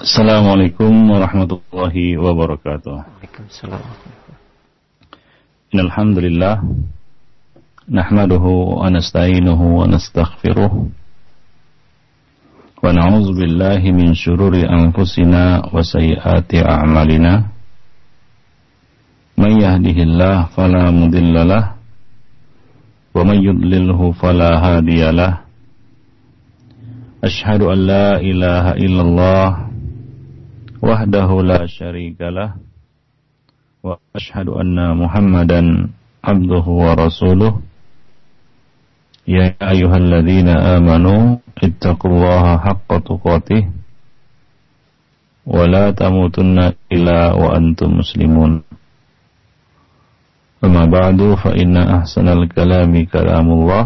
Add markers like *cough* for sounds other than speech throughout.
Assalamualaikum warahmatullahi wabarakatuh. Waalaikumsalam. Innalhamdulillah nahmaduhu wa nasta'inuhu wa nastaghfiruh wa na'udzu billahi min shururi anfusina wa sayyiati a'malina. May yahdihillahu fala mudhillalah wa may yudlilhu fala hadiyalah. Ashhadu an la ilaha illallah وحده لا شريك له وأشهد أن محمدا عبده ورسوله يا أيها الذين آمنوا اتقوا الله حق تقاته ولا تموتن إلا وأنتم مسلمون أما بعد فإن أحسن الكلام كلام الله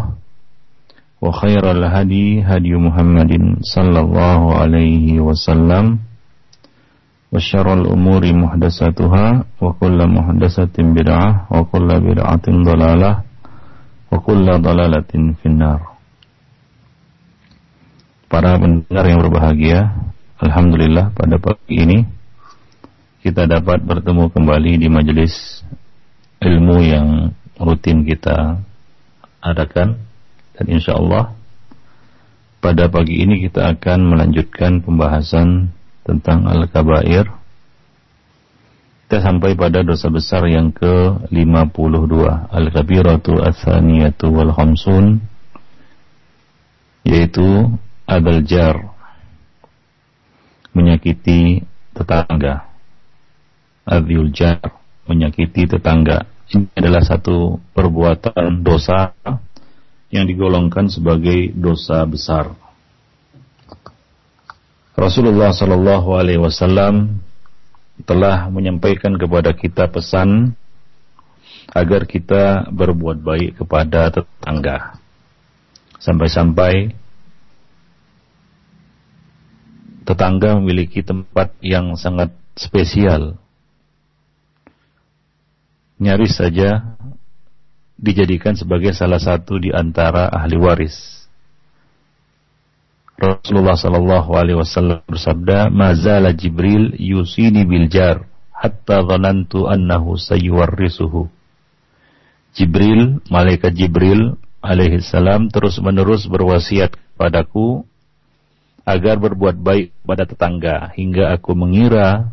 وخير الهدي هدي محمد صلى الله عليه وسلم وشر الأمور محدثاتها وكل محدثة بدعة وكل بدعة ضلالة وكل ضلالة في النار Para pendengar yang berbahagia Alhamdulillah pada pagi ini Kita dapat bertemu kembali di majelis ilmu yang rutin kita adakan Dan insya Allah pada pagi ini kita akan melanjutkan pembahasan tentang Al-Kabair. Kita sampai pada dosa besar yang ke-52. Al-Kabiratu Athaniyatu wal Khamsun yaitu Adal Jar menyakiti tetangga. Adil Jar menyakiti tetangga. Ini adalah satu perbuatan dosa yang digolongkan sebagai dosa besar Rasulullah Shallallahu Alaihi Wasallam telah menyampaikan kepada kita pesan agar kita berbuat baik kepada tetangga. Sampai-sampai tetangga memiliki tempat yang sangat spesial. Nyaris saja dijadikan sebagai salah satu di antara ahli waris. Rasulullah Shallallahu Alaihi Wasallam bersabda, "Mazala Jibril yusini bil jar, hatta dhanantu annahu sayuwarrisuhu." Jibril, malaikat Jibril alaihi salam terus menerus berwasiat kepadaku agar berbuat baik pada tetangga hingga aku mengira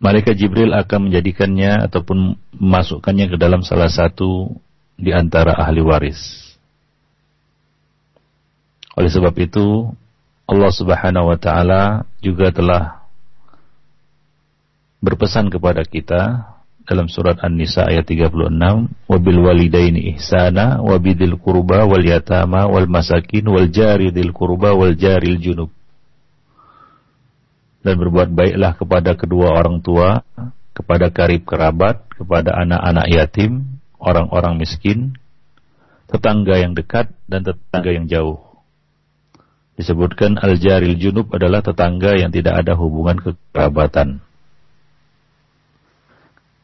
malaikat Jibril akan menjadikannya ataupun memasukkannya ke dalam salah satu di antara ahli waris. Oleh sebab itu Allah Subhanahu wa taala juga telah berpesan kepada kita dalam surat An-Nisa ayat 36, "Wabil walidaini ihsana wa bidil qurba wal yatama wal masakin wal jari dil qurba wal jaril junub." Dan berbuat baiklah kepada kedua orang tua, kepada karib kerabat, kepada anak-anak yatim, orang-orang miskin, tetangga yang dekat dan tetangga yang jauh disebutkan al-jaril junub adalah tetangga yang tidak ada hubungan kekerabatan.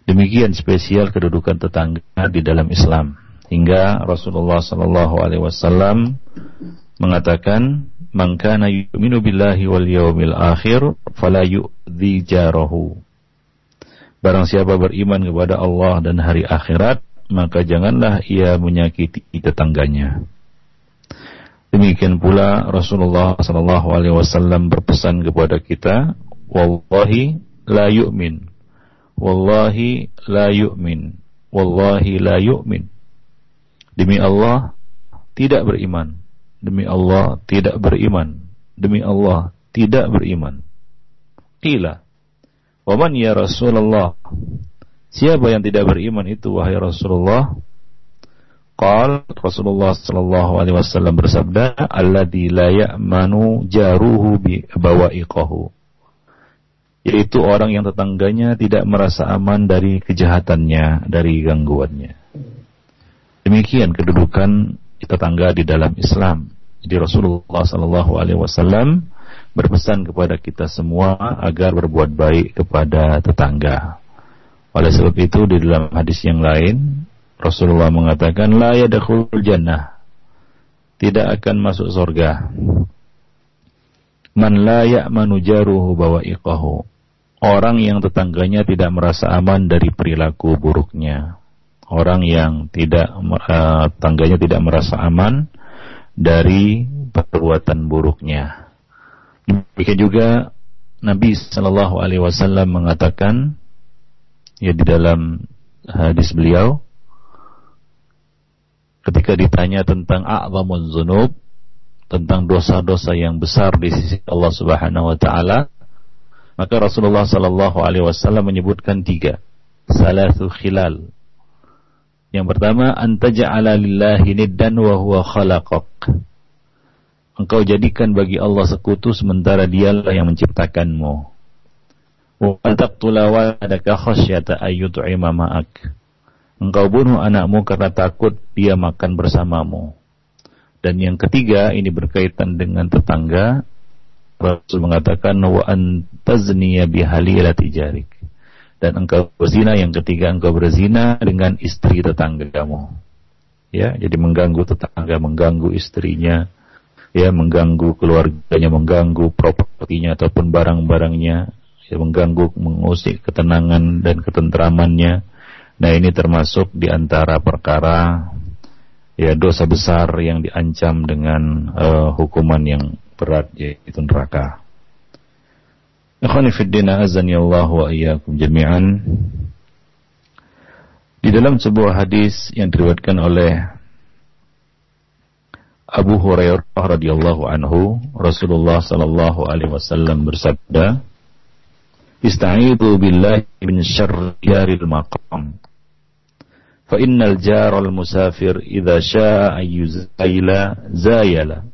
Demikian spesial kedudukan tetangga di dalam Islam hingga Rasulullah sallallahu alaihi wasallam mengatakan man kana yu'minu billahi wal yawmil akhir fala yu'dhi jarahu. Barang siapa beriman kepada Allah dan hari akhirat, maka janganlah ia menyakiti tetangganya. Demikian pula Rasulullah sallallahu alaihi wasallam berpesan kepada kita, wallahi la yu'min. Wallahi la yu'min. Wallahi la yu'min. Demi Allah tidak beriman. Demi Allah tidak beriman. Demi Allah tidak beriman. Qila. Wa man ya Rasulullah? Siapa yang tidak beriman itu wahai Rasulullah? Qal Rasulullah sallallahu alaihi wasallam bersabda, "Alladzi la ya'manu jaruhu bi bawa'iqahu." Yaitu orang yang tetangganya tidak merasa aman dari kejahatannya, dari gangguannya. Demikian kedudukan tetangga di dalam Islam. Jadi Rasulullah sallallahu alaihi wasallam berpesan kepada kita semua agar berbuat baik kepada tetangga. Oleh sebab itu di dalam hadis yang lain Rasulullah mengatakan la yadkhulul jannah tidak akan masuk surga Man la ya'manu jaruhu bawa'iqahu. Orang yang tetangganya tidak merasa aman dari perilaku buruknya. Orang yang tidak uh, tangganya tidak merasa aman dari perbuatan buruknya. Demikian juga Nabi Shallallahu Alaihi Wasallam mengatakan ya di dalam hadis beliau ketika ditanya tentang a'zamun zunub tentang dosa-dosa yang besar di sisi Allah Subhanahu wa taala maka Rasulullah sallallahu alaihi wasallam menyebutkan tiga. Salatu khilal. Yang pertama antaja'ala lillahi niddan wa huwa khalaqak. Engkau jadikan bagi Allah sekutu sementara dialah yang menciptakanmu. Wa taqtula waladaka khasyata ayyut'ima engkau bunuh anakmu karena takut dia makan bersamamu dan yang ketiga ini berkaitan dengan tetangga. Rasul mengatakan wa antazniya bihalilati jarik. Dan engkau berzina yang ketiga engkau berzina dengan istri tetanggamu. Ya, jadi mengganggu tetangga, mengganggu istrinya, ya mengganggu keluarganya, mengganggu propertinya ataupun barang-barangnya, ya mengganggu, mengusik ketenangan dan ketentramannya. Nah, ini termasuk di antara perkara ya dosa besar yang diancam dengan uh, hukuman yang berat yaitu neraka. Ikhwani fi din azani Allah wa iyyakum jami'an. Di dalam sebuah hadis yang diriwayatkan oleh Abu Hurairah radhiyallahu anhu, Rasulullah sallallahu alaihi wasallam bersabda, "Ista'idhu billahi min syarril maqam." fa innal jaral musafir idza syaa'a ayyuzaila zayala.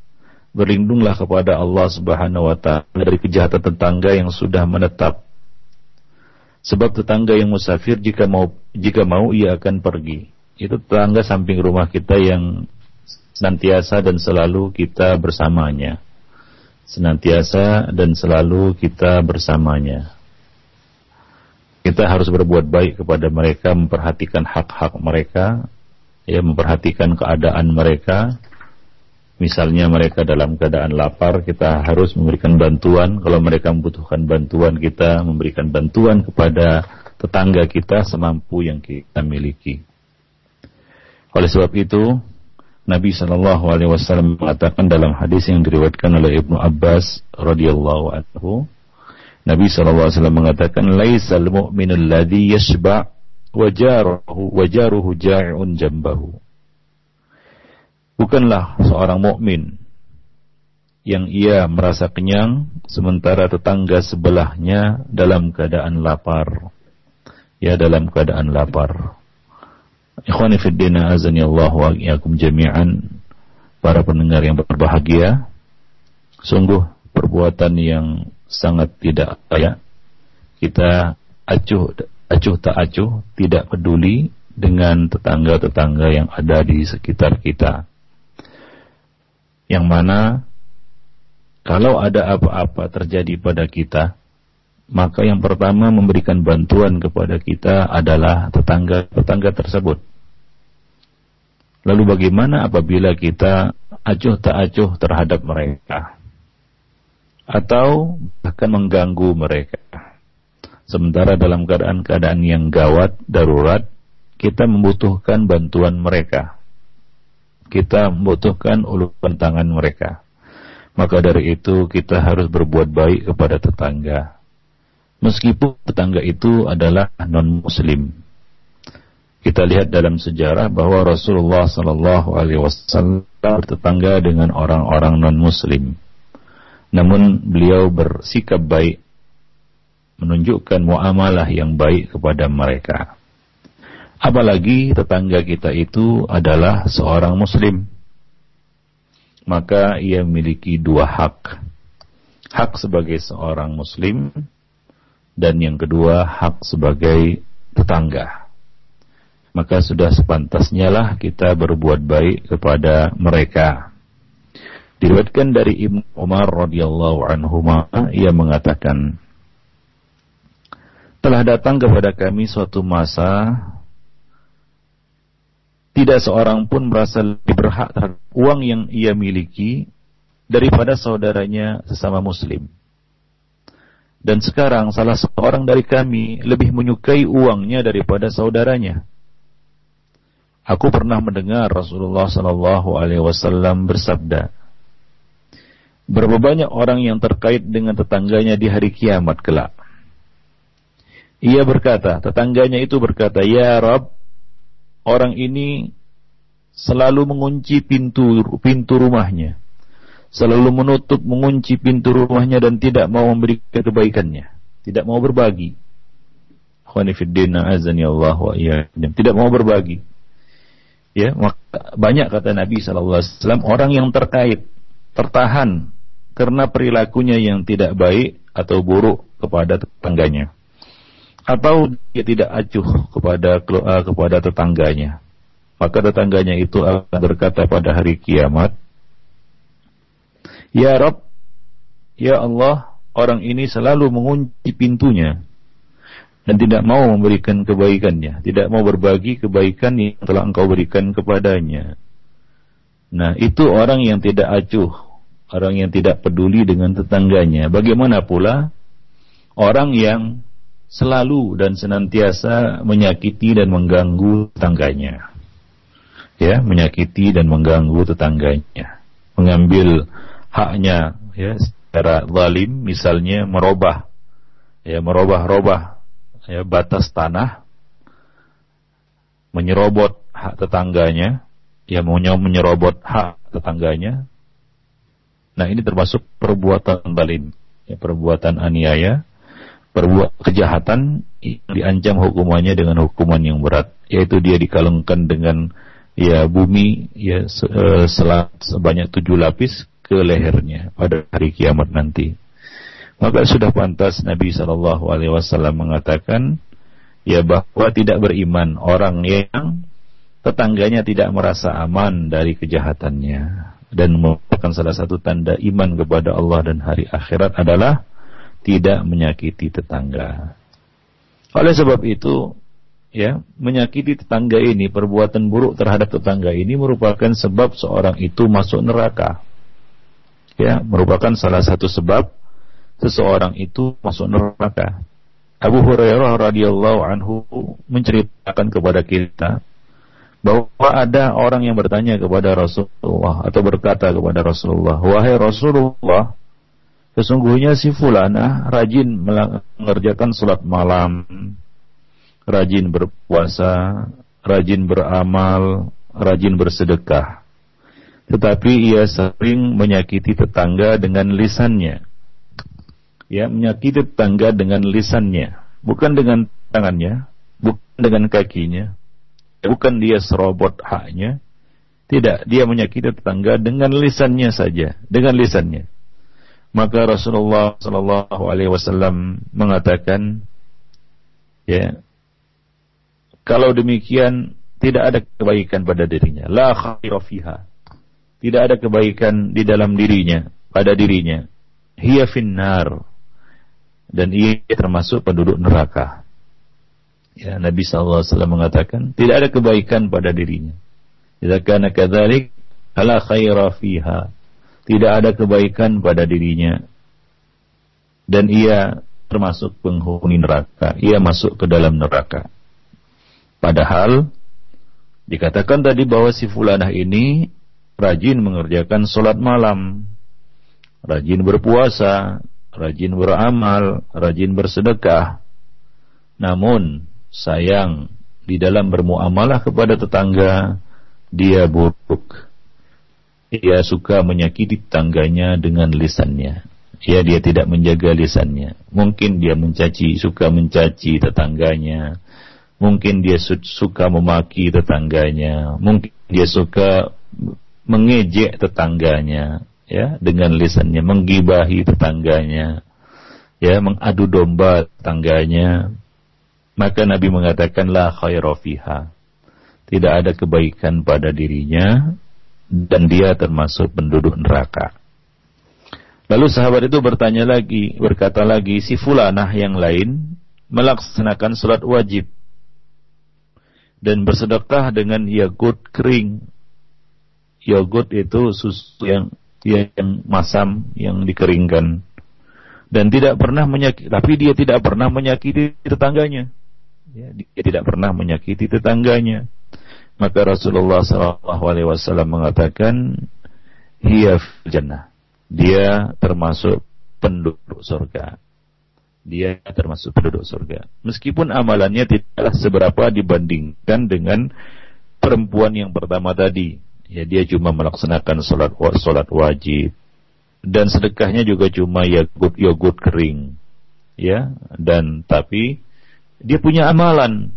Berlindunglah kepada Allah Subhanahu wa taala dari kejahatan tetangga yang sudah menetap. Sebab tetangga yang musafir jika mau jika mau ia akan pergi. Itu tetangga samping rumah kita yang senantiasa dan selalu kita bersamanya. Senantiasa dan selalu kita bersamanya kita harus berbuat baik kepada mereka, memperhatikan hak-hak mereka, ya memperhatikan keadaan mereka. Misalnya mereka dalam keadaan lapar, kita harus memberikan bantuan. Kalau mereka membutuhkan bantuan, kita memberikan bantuan kepada tetangga kita semampu yang kita miliki. Oleh sebab itu, Nabi Shallallahu Alaihi Wasallam mengatakan dalam hadis yang diriwayatkan oleh Ibnu Abbas radhiyallahu anhu, Nabi SAW mengatakan laisal mu'minul ladzi yashba wajaruhu wajaruhu ja'iun jambahu. Bukanlah seorang mukmin yang ia merasa kenyang sementara tetangga sebelahnya dalam keadaan lapar. Ya dalam keadaan lapar. Ikhwani fi din azani Allah wa iyyakum jami'an para pendengar yang berbahagia. Sungguh perbuatan yang sangat tidak layak. Kita acuh acuh tak acuh, tidak peduli dengan tetangga-tetangga yang ada di sekitar kita. Yang mana kalau ada apa-apa terjadi pada kita, maka yang pertama memberikan bantuan kepada kita adalah tetangga-tetangga tersebut. Lalu bagaimana apabila kita acuh tak acuh terhadap mereka? Atau bahkan mengganggu mereka. Sementara dalam keadaan-keadaan yang gawat, darurat, kita membutuhkan bantuan mereka. Kita membutuhkan uluran tangan mereka. Maka dari itu kita harus berbuat baik kepada tetangga. Meskipun tetangga itu adalah non-muslim. Kita lihat dalam sejarah bahwa Rasulullah Sallallahu Alaihi Wasallam bertetangga dengan orang-orang non-muslim namun beliau bersikap baik, menunjukkan muamalah yang baik kepada mereka. Apalagi tetangga kita itu adalah seorang muslim. Maka ia memiliki dua hak. Hak sebagai seorang muslim dan yang kedua hak sebagai tetangga. Maka sudah sepantasnya lah kita berbuat baik kepada mereka Diriwayatkan dari Ibnu Umar radhiyallahu anhu ia mengatakan telah datang kepada kami suatu masa tidak seorang pun merasa lebih berhak terhadap uang yang ia miliki daripada saudaranya sesama muslim. Dan sekarang salah seorang dari kami lebih menyukai uangnya daripada saudaranya. Aku pernah mendengar Rasulullah Sallallahu Alaihi Wasallam bersabda, berapa banyak orang yang terkait dengan tetangganya di hari kiamat kelak. Ia berkata, tetangganya itu berkata, Ya Rob, orang ini selalu mengunci pintu pintu rumahnya selalu menutup, mengunci pintu rumahnya dan tidak mau memberikan kebaikannya, tidak mau berbagi. Allah wa Tidak mau berbagi. Ya, banyak kata Nabi SAW orang yang terkait, tertahan karena perilakunya yang tidak baik atau buruk kepada tetangganya, atau dia tidak acuh kepada eh, kepada tetangganya. Maka tetangganya itu akan berkata pada hari kiamat, Ya Rob, Ya Allah, orang ini selalu mengunci pintunya dan tidak mau memberikan kebaikannya, tidak mau berbagi kebaikan yang telah engkau berikan kepadanya. Nah, itu orang yang tidak acuh, orang yang tidak peduli dengan tetangganya. Bagaimana pula orang yang selalu dan senantiasa menyakiti dan mengganggu tetangganya. Ya, menyakiti dan mengganggu tetangganya. Mengambil haknya ya secara zalim misalnya merubah ya merubah-rubah ya batas tanah menyerobot hak tetangganya ya mau menyerobot hak tetangganya nah ini termasuk perbuatan zalim ya, perbuatan aniaya perbuatan kejahatan diancam hukumannya dengan hukuman yang berat. Yaitu dia dikalungkan dengan ya bumi ya eh, selat sebanyak tujuh lapis ke lehernya pada hari kiamat nanti. Maka sudah pantas Nabi Shallallahu Alaihi Wasallam mengatakan ya bahwa tidak beriman orang yang tetangganya tidak merasa aman dari kejahatannya dan merupakan salah satu tanda iman kepada Allah dan hari akhirat adalah tidak menyakiti tetangga. Oleh sebab itu, ya, menyakiti tetangga ini, perbuatan buruk terhadap tetangga ini merupakan sebab seorang itu masuk neraka ya merupakan salah satu sebab seseorang itu masuk neraka. Abu Hurairah radhiyallahu anhu menceritakan kepada kita bahwa ada orang yang bertanya kepada Rasulullah atau berkata kepada Rasulullah, "Wahai Rasulullah, sesungguhnya si fulana rajin mengerjakan salat malam, rajin berpuasa, rajin beramal, rajin bersedekah tetapi ia sering menyakiti tetangga dengan lisannya. Ya, menyakiti tetangga dengan lisannya, bukan dengan tangannya, bukan dengan kakinya, bukan dia serobot haknya. Tidak, dia menyakiti tetangga dengan lisannya saja, dengan lisannya. Maka Rasulullah Shallallahu Alaihi Wasallam mengatakan, ya, kalau demikian tidak ada kebaikan pada dirinya. La khaira fiha tidak ada kebaikan di dalam dirinya, pada dirinya. Hiya finnar. Dan ia termasuk penduduk neraka. Ya, Nabi SAW mengatakan, tidak ada kebaikan pada dirinya. Jika kana kadzalik, ala khaira fiha. Tidak ada kebaikan pada dirinya. Dan ia termasuk penghuni neraka. Ia masuk ke dalam neraka. Padahal dikatakan tadi bahwa si fulanah ini rajin mengerjakan sholat malam, rajin berpuasa, rajin beramal, rajin bersedekah. Namun, sayang, di dalam bermuamalah kepada tetangga, dia buruk. Ia suka menyakiti tetangganya dengan lisannya. Ya, dia tidak menjaga lisannya. Mungkin dia mencaci, suka mencaci tetangganya. Mungkin dia suka memaki tetangganya. Mungkin dia suka mengejek tetangganya ya dengan lisannya menggibahi tetangganya ya mengadu domba tetangganya maka Nabi mengatakan la khaira tidak ada kebaikan pada dirinya dan dia termasuk penduduk neraka. Lalu sahabat itu bertanya lagi berkata lagi si fulanah yang lain melaksanakan salat wajib dan bersedekah dengan yagut kering. Yogurt itu susu yang yang masam yang dikeringkan. Dan tidak pernah menyakiti tapi dia tidak pernah menyakiti tetangganya ya, dia tidak pernah menyakiti tetangganya. Maka Rasulullah SAW mengatakan hiya jannah. Dia termasuk penduduk surga. Dia termasuk penduduk surga. Meskipun amalannya tidaklah seberapa dibandingkan dengan perempuan yang pertama tadi. Ya dia cuma melaksanakan sholat sholat wajib. Dan sedekahnya juga cuma yogurt yogurt kering. Ya dan tapi dia punya amalan.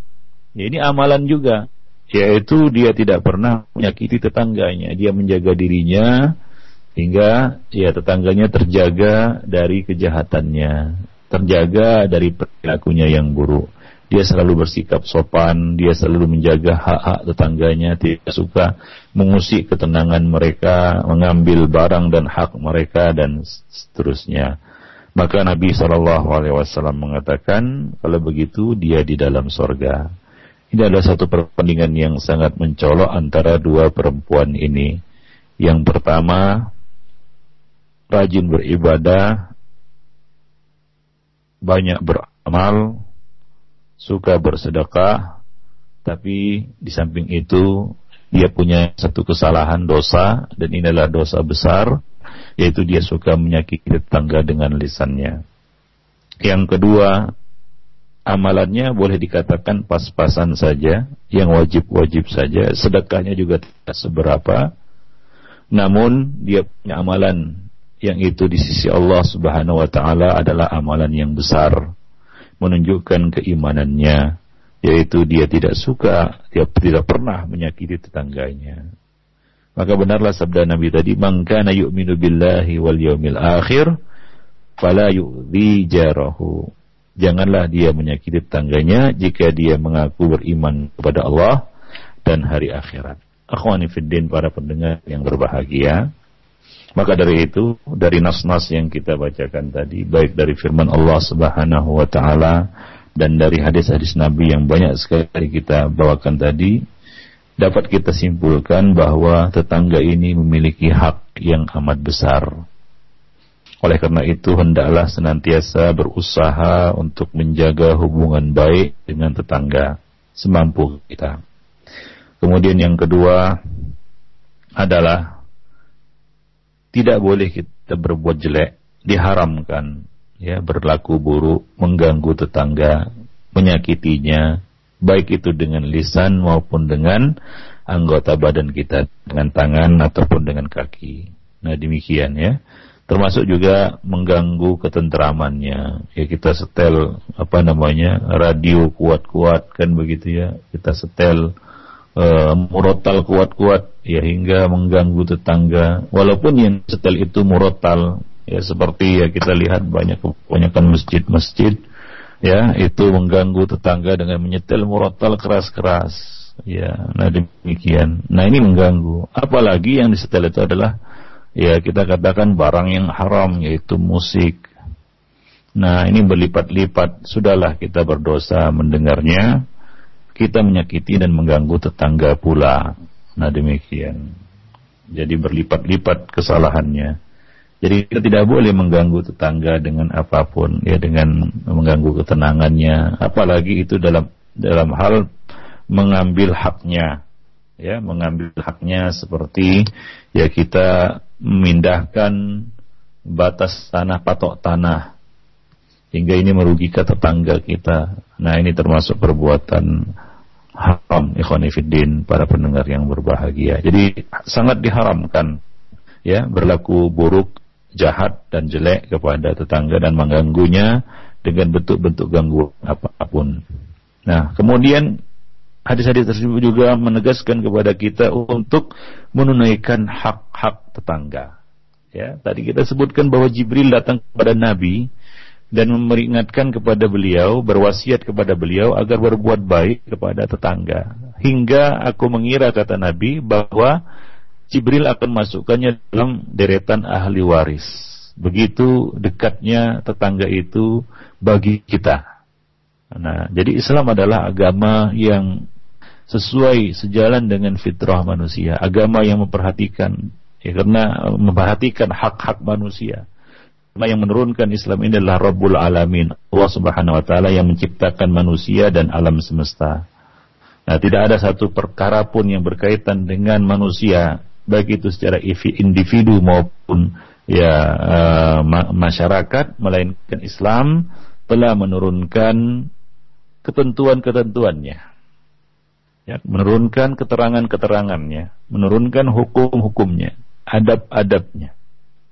Ya ini amalan juga. Yaitu dia tidak pernah menyakiti tetangganya. Dia menjaga dirinya hingga ya tetangganya terjaga dari kejahatannya. Terjaga dari perilakunya yang buruk. Dia selalu bersikap sopan, dia selalu menjaga hak-hak tetangganya, tidak suka mengusik ketenangan mereka, mengambil barang dan hak mereka dan seterusnya. Maka Nabi Shallallahu Alaihi Wasallam mengatakan, kalau begitu dia di dalam sorga. Ini adalah satu perbandingan yang sangat mencolok antara dua perempuan ini. Yang pertama, rajin beribadah, banyak beramal, suka bersedekah, tapi di samping itu dia punya satu kesalahan dosa dan ini adalah dosa besar, yaitu dia suka menyakiti tetangga dengan lisannya. Yang kedua, amalannya boleh dikatakan pas-pasan saja, yang wajib-wajib saja, sedekahnya juga tidak seberapa, namun dia punya amalan yang itu di sisi Allah Subhanahu wa taala adalah amalan yang besar menunjukkan keimanannya yaitu dia tidak suka dia tidak pernah menyakiti tetangganya maka benarlah sabda Nabi tadi man kana yu'minu billahi wal yaumil akhir fala yu'dhi jarahu. Janganlah dia menyakiti tetangganya jika dia mengaku beriman kepada Allah dan hari akhirat. Akhwani fiddin para pendengar yang berbahagia. Maka dari itu, dari nas-nas yang kita bacakan tadi, baik dari firman Allah Subhanahu wa taala dan dari hadis-hadis Nabi yang banyak sekali kita bawakan tadi, dapat kita simpulkan bahwa tetangga ini memiliki hak yang amat besar. Oleh karena itu, hendaklah senantiasa berusaha untuk menjaga hubungan baik dengan tetangga semampu kita. Kemudian yang kedua adalah tidak boleh kita berbuat jelek, diharamkan ya berlaku buruk, mengganggu tetangga, menyakitinya, baik itu dengan lisan maupun dengan anggota badan kita dengan tangan ataupun dengan kaki. Nah, demikian ya. Termasuk juga mengganggu ketentramannya. Ya kita setel apa namanya? radio kuat-kuat kan begitu ya. Kita setel uh, murotal kuat-kuat ya hingga mengganggu tetangga walaupun yang setel itu murotal ya seperti ya kita lihat banyak kebanyakan masjid-masjid ya itu mengganggu tetangga dengan menyetel murotal keras-keras ya nah demikian nah ini mengganggu apalagi yang disetel itu adalah ya kita katakan barang yang haram yaitu musik nah ini berlipat-lipat sudahlah kita berdosa mendengarnya kita menyakiti dan mengganggu tetangga pula. Nah demikian. Jadi berlipat-lipat kesalahannya. Jadi kita tidak boleh mengganggu tetangga dengan apa pun, ya dengan mengganggu ketenangannya, apalagi itu dalam dalam hal mengambil haknya, ya mengambil haknya seperti ya kita memindahkan batas tanah patok tanah hingga ini merugikan tetangga kita. Nah ini termasuk perbuatan haram ikhwanifiddin para pendengar yang berbahagia. Jadi sangat diharamkan ya berlaku buruk, jahat dan jelek kepada tetangga dan mengganggunya dengan bentuk-bentuk gangguan apa pun. Nah, kemudian hadis-hadis tersebut juga menegaskan kepada kita untuk menunaikan hak-hak tetangga. Ya, tadi kita sebutkan bahwa Jibril datang kepada Nabi dan memperingatkan kepada beliau, berwasiat kepada beliau agar berbuat baik kepada tetangga. Hingga aku mengira kata Nabi bahwa Jibril akan masukkannya dalam deretan ahli waris. Begitu dekatnya tetangga itu bagi kita. Nah, jadi Islam adalah agama yang sesuai sejalan dengan fitrah manusia, agama yang memperhatikan Ya, karena memperhatikan hak-hak manusia. Karena yang menurunkan Islam ini adalah Rabbul Alamin. Allah Subhanahu wa taala yang menciptakan manusia dan alam semesta. Nah, tidak ada satu perkara pun yang berkaitan dengan manusia, baik itu secara individu maupun ya uh, masyarakat, melainkan Islam telah menurunkan ketentuan-ketentuannya. Ya, menurunkan keterangan-keterangannya, menurunkan hukum-hukumnya adab-adabnya.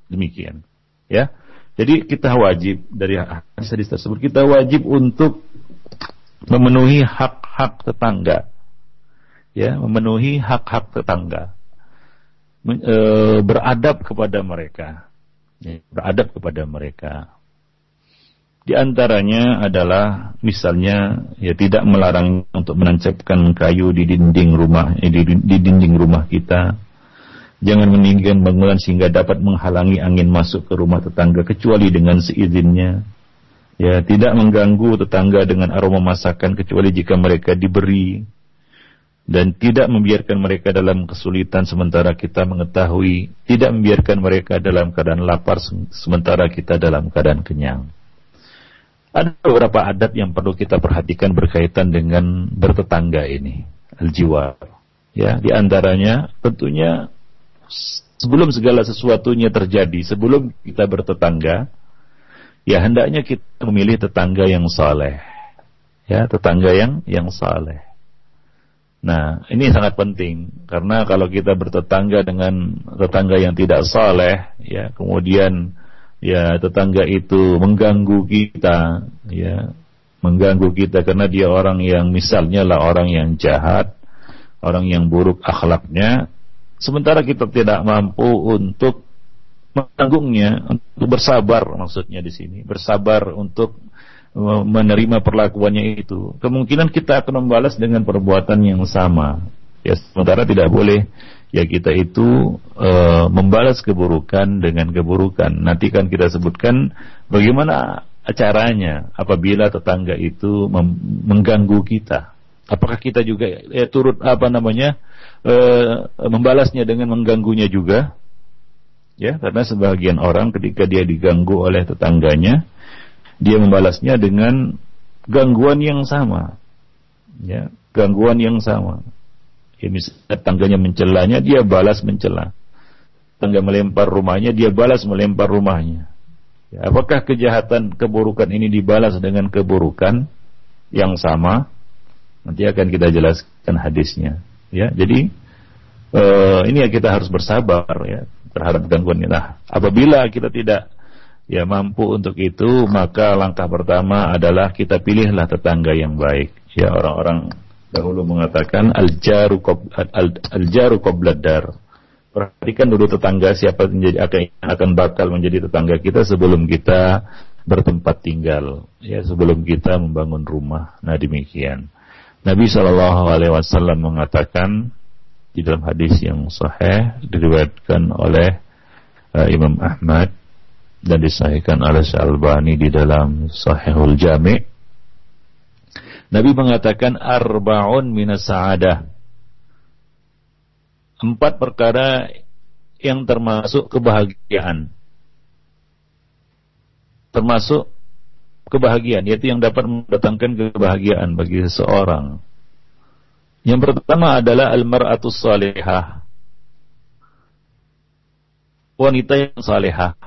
Demikian. Ya. Jadi kita wajib dari hadis tersebut kita wajib untuk memenuhi hak-hak tetangga. Ya, memenuhi hak-hak tetangga. E, beradab kepada mereka. Ya, beradab kepada mereka. Di antaranya adalah misalnya ya tidak melarang untuk menancapkan kayu di dinding rumah eh, di, di dinding rumah kita Jangan meninggikan bangunan sehingga dapat menghalangi angin masuk ke rumah tetangga kecuali dengan seizinnya. Ya, tidak mengganggu tetangga dengan aroma masakan kecuali jika mereka diberi dan tidak membiarkan mereka dalam kesulitan sementara kita mengetahui, tidak membiarkan mereka dalam keadaan lapar sementara kita dalam keadaan kenyang. Ada beberapa adat yang perlu kita perhatikan berkaitan dengan bertetangga ini, al-jiwar. Ya, di antaranya tentunya sebelum segala sesuatunya terjadi, sebelum kita bertetangga, ya hendaknya kita memilih tetangga yang saleh. Ya, tetangga yang yang saleh. Nah, ini sangat penting. Karena kalau kita bertetangga dengan tetangga yang tidak saleh, ya, kemudian ya tetangga itu mengganggu kita, ya, mengganggu kita karena dia orang yang misalnya lah orang yang jahat, orang yang buruk akhlaknya, Sementara kita tidak mampu untuk menanggungnya, untuk bersabar maksudnya di sini, bersabar untuk menerima perlakuannya itu. Kemungkinan kita akan membalas dengan perbuatan yang sama. Ya, sementara tidak boleh ya kita itu e, membalas keburukan dengan keburukan. Nanti kan kita sebutkan bagaimana caranya apabila tetangga itu mengganggu kita. Apakah kita juga ya, turut apa namanya e, membalasnya dengan mengganggunya juga? Ya, karena sebagian orang ketika dia diganggu oleh tetangganya, dia membalasnya dengan gangguan yang sama. Ya, gangguan yang sama. Ya, misalnya tetangganya mencelanya, dia balas mencela. Tetangga melempar rumahnya, dia balas melempar rumahnya. Ya, apakah kejahatan keburukan ini dibalas dengan keburukan yang sama? Nanti akan kita jelaskan hadisnya. Ya, jadi uh, ini ya kita harus bersabar ya terhadap gangguan ini. Nah, apabila kita tidak ya mampu untuk itu, maka langkah pertama adalah kita pilihlah tetangga yang baik. Ya orang-orang dahulu mengatakan al-jaru al-jaru qabladar. Perhatikan dulu tetangga siapa menjadi akan, akan bakal menjadi tetangga kita sebelum kita bertempat tinggal, ya sebelum kita membangun rumah. Nah demikian. Nabi Shallallahu Alaihi Wasallam mengatakan di dalam hadis yang sahih diriwayatkan oleh uh, Imam Ahmad dan disahihkan oleh Syalbani di dalam Sahihul Jami' Nabi mengatakan arbaun minas sa'adah empat perkara yang termasuk kebahagiaan termasuk kebahagiaan yaitu yang dapat mendatangkan kebahagiaan bagi seseorang yang pertama adalah al-mar'atus salihah. Wanita yang salihah.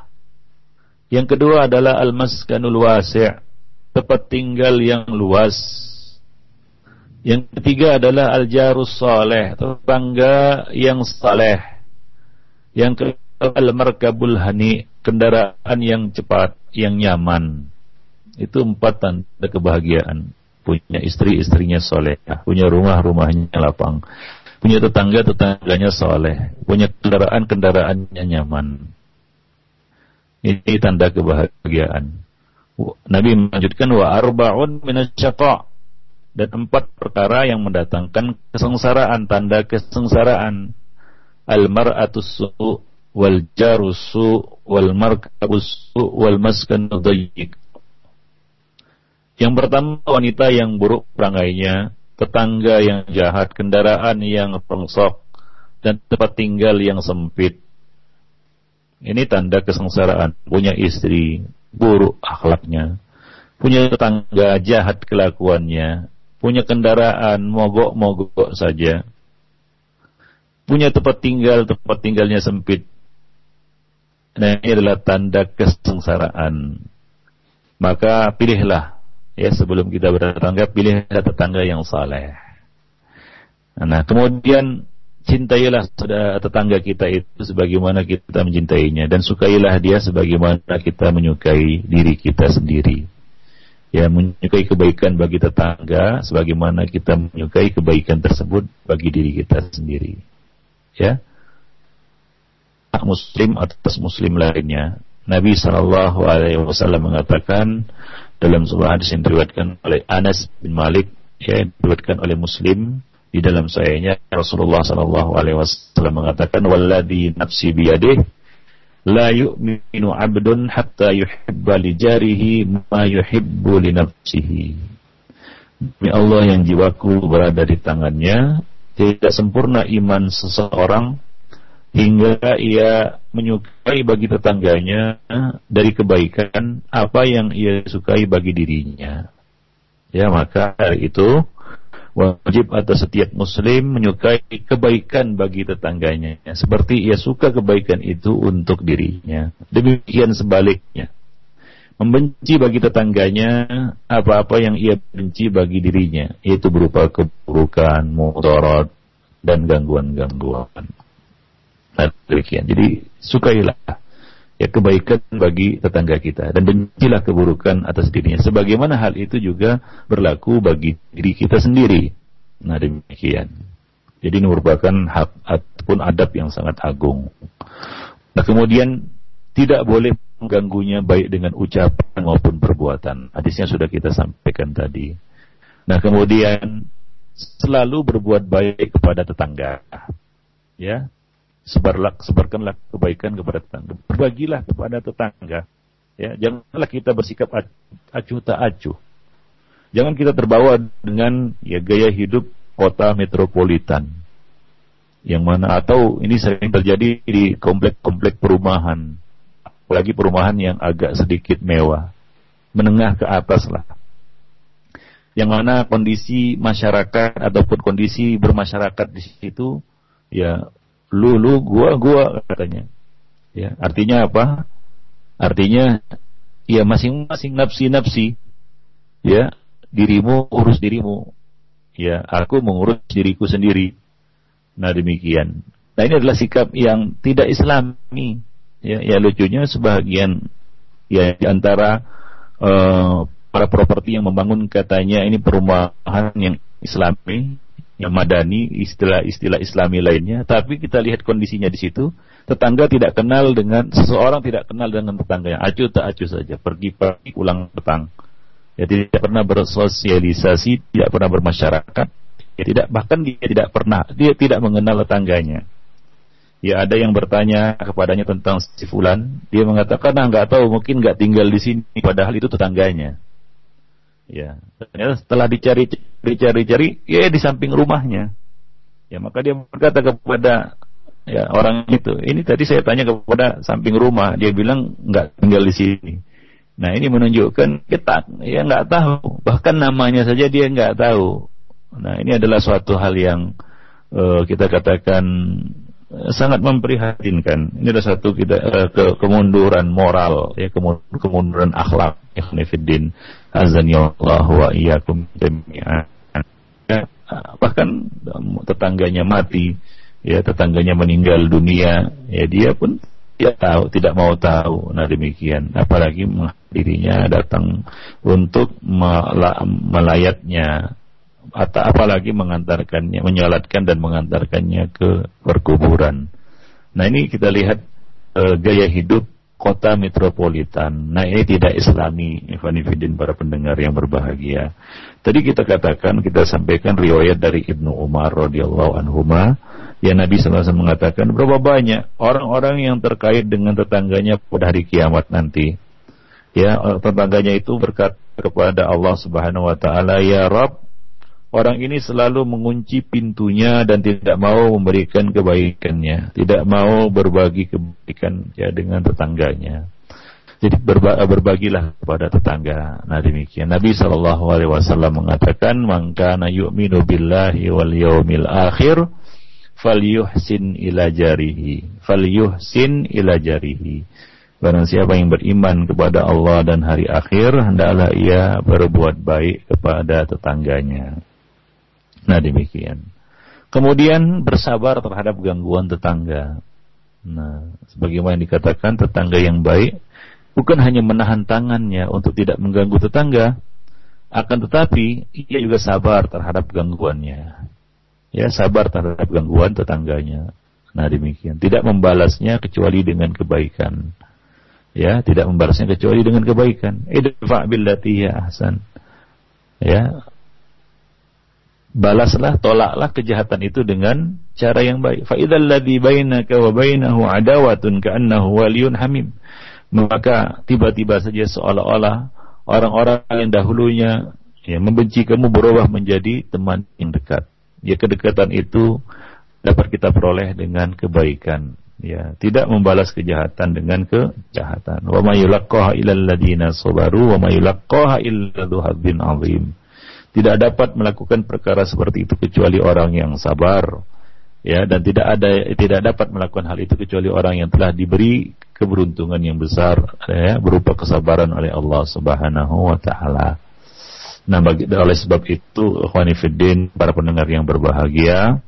Yang kedua adalah al-maskanul wasi', tempat tinggal yang luas. Yang ketiga adalah al-jarus saleh, tetangga yang saleh. Yang kedua al-markabul hani, kendaraan yang cepat, yang nyaman. Itu empat tanda kebahagiaan punya istri istrinya soleh, punya rumah rumahnya lapang, punya tetangga tetangganya soleh, punya kendaraan kendaraannya nyaman. Ini tanda kebahagiaan. Nabi melanjutkan wa arbaun minasyaqa dan empat perkara yang mendatangkan kesengsaraan, tanda kesengsaraan. Al-mar'atus su' wal jarusu wal markabus su' wal maskan dhayyiq yang pertama wanita yang buruk perangainya, tetangga yang jahat, kendaraan yang rongsok, dan tempat tinggal yang sempit. Ini tanda kesengsaraan. Punya istri buruk akhlaknya, punya tetangga jahat kelakuannya, punya kendaraan mogok-mogok saja, punya tempat tinggal, tempat tinggalnya sempit. Nah, ini adalah tanda kesengsaraan. Maka pilihlah ya sebelum kita bertetangga, pilihlah tetangga yang saleh. Nah, kemudian cintailah tetangga kita itu sebagaimana kita mencintainya dan sukailah dia sebagaimana kita menyukai diri kita sendiri ya menyukai kebaikan bagi tetangga sebagaimana kita menyukai kebaikan tersebut bagi diri kita sendiri. Ya. Muslim atas muslim lainnya. Nabi Shallallahu alaihi wasallam mengatakan dalam sebuah hadis yang diriwayatkan oleh Anas bin Malik ya diriwayatkan oleh Muslim di dalam sayanya Rasulullah Shallallahu alaihi wasallam mengatakan walladzi nafsi biyadihi la yu'minu 'abdun hatta yuhibba li jarihi ma yuhibbu li nafsihi. Demi Allah yang jiwaku berada di tangannya, tidak sempurna iman seseorang hingga ia menyukai bagi tetangganya dari kebaikan apa yang ia sukai bagi dirinya. Ya, maka dari itu wajib atas setiap muslim menyukai kebaikan bagi tetangganya. Seperti ia suka kebaikan itu untuk dirinya. Demikian sebaliknya. Membenci bagi tetangganya apa-apa yang ia benci bagi dirinya. Yaitu berupa keburukan mudarat dan gangguan-gangguan. Nah, demikian. Jadi sukailah ya kebaikan bagi tetangga kita dan bencilah keburukan atas dirinya. Sebagaimana hal itu juga berlaku bagi diri kita sendiri. Nah demikian. Jadi ini merupakan hak ataupun adab yang sangat agung. Nah kemudian tidak boleh mengganggunya baik dengan ucapan maupun perbuatan. Hadisnya sudah kita sampaikan tadi. Nah kemudian selalu berbuat baik kepada tetangga. Ya, sebarlah sebarkanlah kebaikan kepada tetangga. Berbagilah kepada tetangga. Ya janganlah kita bersikap acuh tak acuh. Jangan kita terbawa dengan ya gaya hidup kota metropolitan. Yang mana atau ini sering terjadi di komplek-komplek perumahan. Apalagi perumahan yang agak sedikit mewah. Menengah ke atas lah. Yang mana kondisi masyarakat ataupun kondisi bermasyarakat di situ ya lu lu gua gua katanya. Ya artinya apa? Artinya ya masing-masing nafsi-nafsi ya dirimu urus dirimu. Ya aku mengurus diriku sendiri. Nah demikian. Nah ini adalah sikap yang tidak islami. Ya ya lucunya sebagian ya di antara uh, para properti yang membangun katanya ini perumahan yang islami yang madani, istilah-istilah Islami lainnya, tapi kita lihat kondisinya di situ, tetangga tidak kenal dengan seseorang tidak kenal dengan tetangganya, acuh tak acuh saja, pergi pagi pulang petang. Ya tidak pernah bersosialisasi, tidak pernah bermasyarakat, ya tidak bahkan dia tidak pernah, dia tidak mengenal tetangganya. Ya ada yang bertanya kepadanya tentang si fulan, dia mengatakan nah nggak tahu, mungkin nggak tinggal di sini, padahal itu tetangganya. Ya, ternyata setelah dicari dicari-cari, ya di samping rumahnya. Ya, maka dia berkata kepada ya orang itu, ini tadi saya tanya kepada samping rumah, dia bilang nggak tinggal di sini. Nah, ini menunjukkan kita ya nggak tahu, bahkan namanya saja dia nggak tahu. Nah, ini adalah suatu hal yang uh, kita katakan sangat memprihatinkan. Ini adalah satu kita uh, ke, kemunduran moral, ya kemunduran akhlak, ikhnifiddin, azani Allah wa iyyakum jami'an. Ya, bahkan tetangganya mati, ya tetangganya meninggal dunia, ya dia pun dia tahu tidak mau tahu. Nah demikian, apalagi dirinya datang untuk melayatnya atau apalagi mengantarkannya, menyolatkan dan mengantarkannya ke perkuburan. Nah ini kita lihat e, gaya hidup kota metropolitan. Nah ini tidak islami, Ivanifidin para pendengar yang berbahagia. Tadi kita katakan, kita sampaikan riwayat dari Ibnu Umar radhiyallahu anhu ya Nabi SAW mengatakan berapa banyak orang-orang yang terkait dengan tetangganya pada hari kiamat nanti. Ya, tetangganya itu berkata kepada Allah Subhanahu wa taala, "Ya Rabb, orang ini selalu mengunci pintunya dan tidak mau memberikan kebaikannya, tidak mau berbagi kebaikan ya dengan tetangganya. Jadi berba berbagilah kepada tetangga. Nah demikian. Nabi Shallallahu Alaihi Wasallam mengatakan, "Maka yu'minu billahi wal yaumil akhir, falyuhsin ila jarihi, falyuhsin ila jarihi." Barang siapa yang beriman kepada Allah dan hari akhir, hendaklah ia berbuat baik kepada tetangganya. Nah demikian. Kemudian bersabar terhadap gangguan tetangga. Nah, sebagaimana dikatakan tetangga yang baik bukan hanya menahan tangannya untuk tidak mengganggu tetangga, akan tetapi ia juga sabar terhadap gangguannya. Ya, sabar terhadap gangguan tetangganya. Nah, demikian. Tidak membalasnya kecuali dengan kebaikan. Ya, tidak membalasnya kecuali dengan kebaikan. Idfa billati ya ahsan. Ya, balaslah, tolaklah kejahatan itu dengan cara yang baik. Fa idzal ladzi bainaka wa bainahu adawatun ka'annahu waliyun hamim. Maka tiba-tiba saja seolah-olah orang-orang yang dahulunya ya, membenci kamu berubah menjadi teman yang dekat. Ya kedekatan itu dapat kita peroleh dengan kebaikan. Ya, tidak membalas kejahatan dengan kejahatan. Wa may yulaqqaha illal ladzina sabaru wa may yulaqqaha illa dzul 'azim tidak dapat melakukan perkara seperti itu kecuali orang yang sabar ya dan tidak ada tidak dapat melakukan hal itu kecuali orang yang telah diberi keberuntungan yang besar ya berupa kesabaran oleh Allah Subhanahu wa taala. Nah, bagi, oleh sebab itu, ikhwani para pendengar yang berbahagia,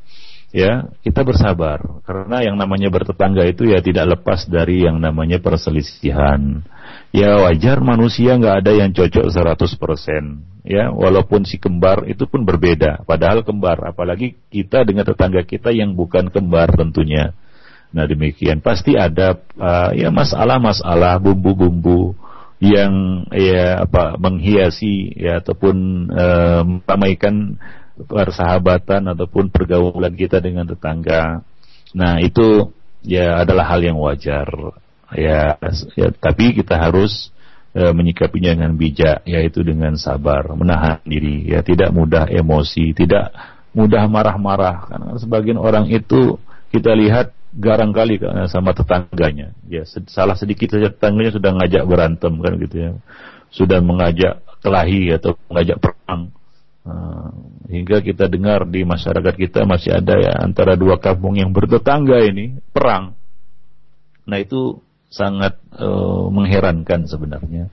ya, kita bersabar. Karena yang namanya bertetangga itu ya tidak lepas dari yang namanya perselisihan. Ya wajar manusia nggak ada yang cocok 100% ya walaupun si kembar itu pun berbeda. Padahal kembar apalagi kita dengan tetangga kita yang bukan kembar tentunya. Nah demikian. Pasti ada uh, ya masalah-masalah bumbu-bumbu yang ya apa menghiasi ya ataupun uh, persahabatan ataupun pergaulan kita dengan tetangga. Nah itu ya adalah hal yang wajar. Ya, ya tapi kita harus e, menyikapinya dengan bijak yaitu dengan sabar menahan diri. Ya tidak mudah emosi tidak mudah marah-marah. Karena sebagian orang itu kita lihat garang kali sama tetangganya. Ya salah sedikit saja tetangganya sudah ngajak berantem kan gitu ya. Sudah mengajak kelahi atau mengajak perang hingga kita dengar di masyarakat kita masih ada ya antara dua kampung yang bertetangga ini perang nah itu sangat uh, mengherankan sebenarnya.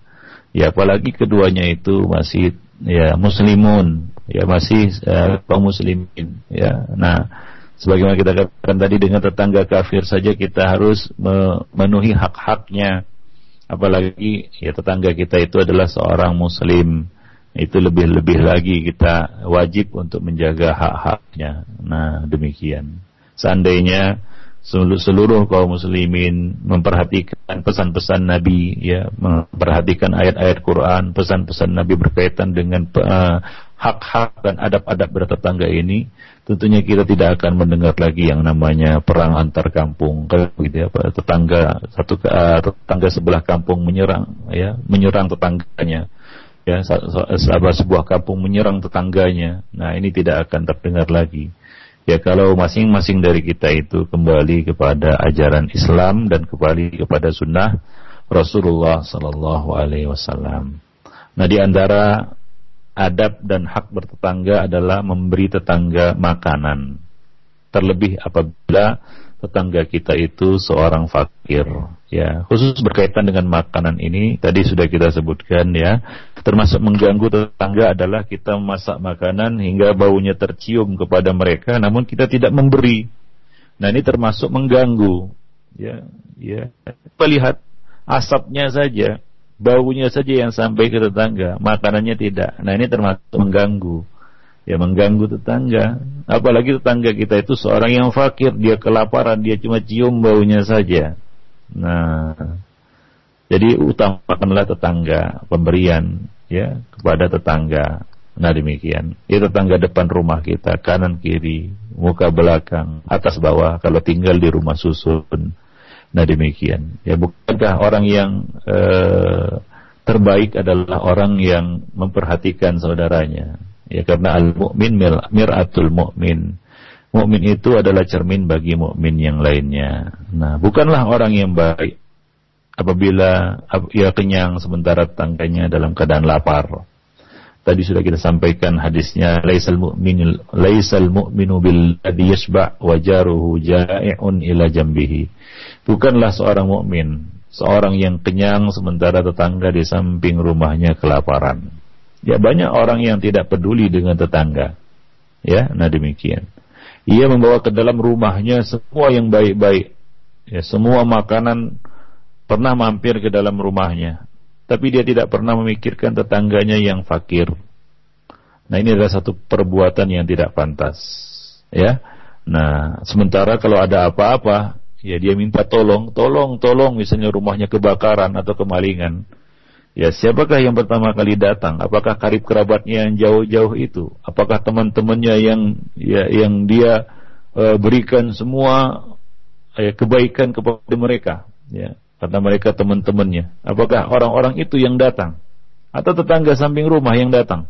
Ya apalagi keduanya itu masih ya muslimun, ya masih uh, muslimin ya. Nah, sebagaimana kita katakan tadi dengan tetangga kafir saja kita harus memenuhi hak-haknya. Apalagi ya tetangga kita itu adalah seorang muslim. Itu lebih-lebih lagi kita wajib untuk menjaga hak-haknya. Nah, demikian. Seandainya seluruh kaum muslimin memperhatikan pesan-pesan Nabi ya memperhatikan ayat-ayat Quran pesan-pesan Nabi berkaitan dengan uh, hak-hak dan adab-adab bertetangga ini tentunya kita tidak akan mendengar lagi yang namanya perang antar kampung gitu ya tetangga satu uh, tetangga sebelah kampung menyerang ya menyerang tetangganya ya sahabat sebuah kampung menyerang tetangganya nah ini tidak akan terdengar lagi Ya kalau masing-masing dari kita itu kembali kepada ajaran Islam dan kembali kepada sunnah Rasulullah Sallallahu Alaihi Wasallam. Nah di antara adab dan hak bertetangga adalah memberi tetangga makanan. Terlebih apabila tetangga kita itu seorang fakir ya. Khusus berkaitan dengan makanan ini tadi sudah kita sebutkan ya. Termasuk mengganggu tetangga adalah kita memasak makanan hingga baunya tercium kepada mereka namun kita tidak memberi. Nah ini termasuk mengganggu ya ya. Kita lihat asapnya saja baunya saja yang sampai ke tetangga makanannya tidak. Nah ini termasuk mengganggu ya mengganggu tetangga. Apalagi tetangga kita itu seorang yang fakir, dia kelaparan, dia cuma cium baunya saja. Nah, jadi utamakanlah tetangga, pemberian ya kepada tetangga. Nah demikian. Ya tetangga depan rumah kita, kanan kiri, muka belakang, atas bawah kalau tinggal di rumah susun. Nah demikian. Ya bukankah orang yang eh, terbaik adalah orang yang memperhatikan saudaranya Ya karena al-mu'min mir'atul mu'min. Mukmin itu adalah cermin bagi mukmin yang lainnya. Nah, bukanlah orang yang baik apabila ia kenyang sementara tetangganya dalam keadaan lapar. Tadi sudah kita sampaikan hadisnya laisal mu'minu laisal mu'minu bil ladzi yashba' wa jaruhu ja'i'un ila jambihi. Bukanlah seorang mukmin seorang yang kenyang sementara tetangga di samping rumahnya kelaparan. Ya banyak orang yang tidak peduli dengan tetangga. Ya, nah demikian. Ia membawa ke dalam rumahnya semua yang baik-baik. Ya, semua makanan pernah mampir ke dalam rumahnya. Tapi dia tidak pernah memikirkan tetangganya yang fakir. Nah, ini adalah satu perbuatan yang tidak pantas. Ya. Nah, sementara kalau ada apa-apa, ya dia minta tolong, tolong, tolong misalnya rumahnya kebakaran atau kemalingan Ya siapakah yang pertama kali datang? Apakah karib kerabatnya yang jauh-jauh itu? Apakah teman-temannya yang ya, yang dia uh, berikan semua uh, kebaikan kepada mereka? Ya, karena mereka teman-temannya. Apakah orang-orang itu yang datang? Atau tetangga samping rumah yang datang?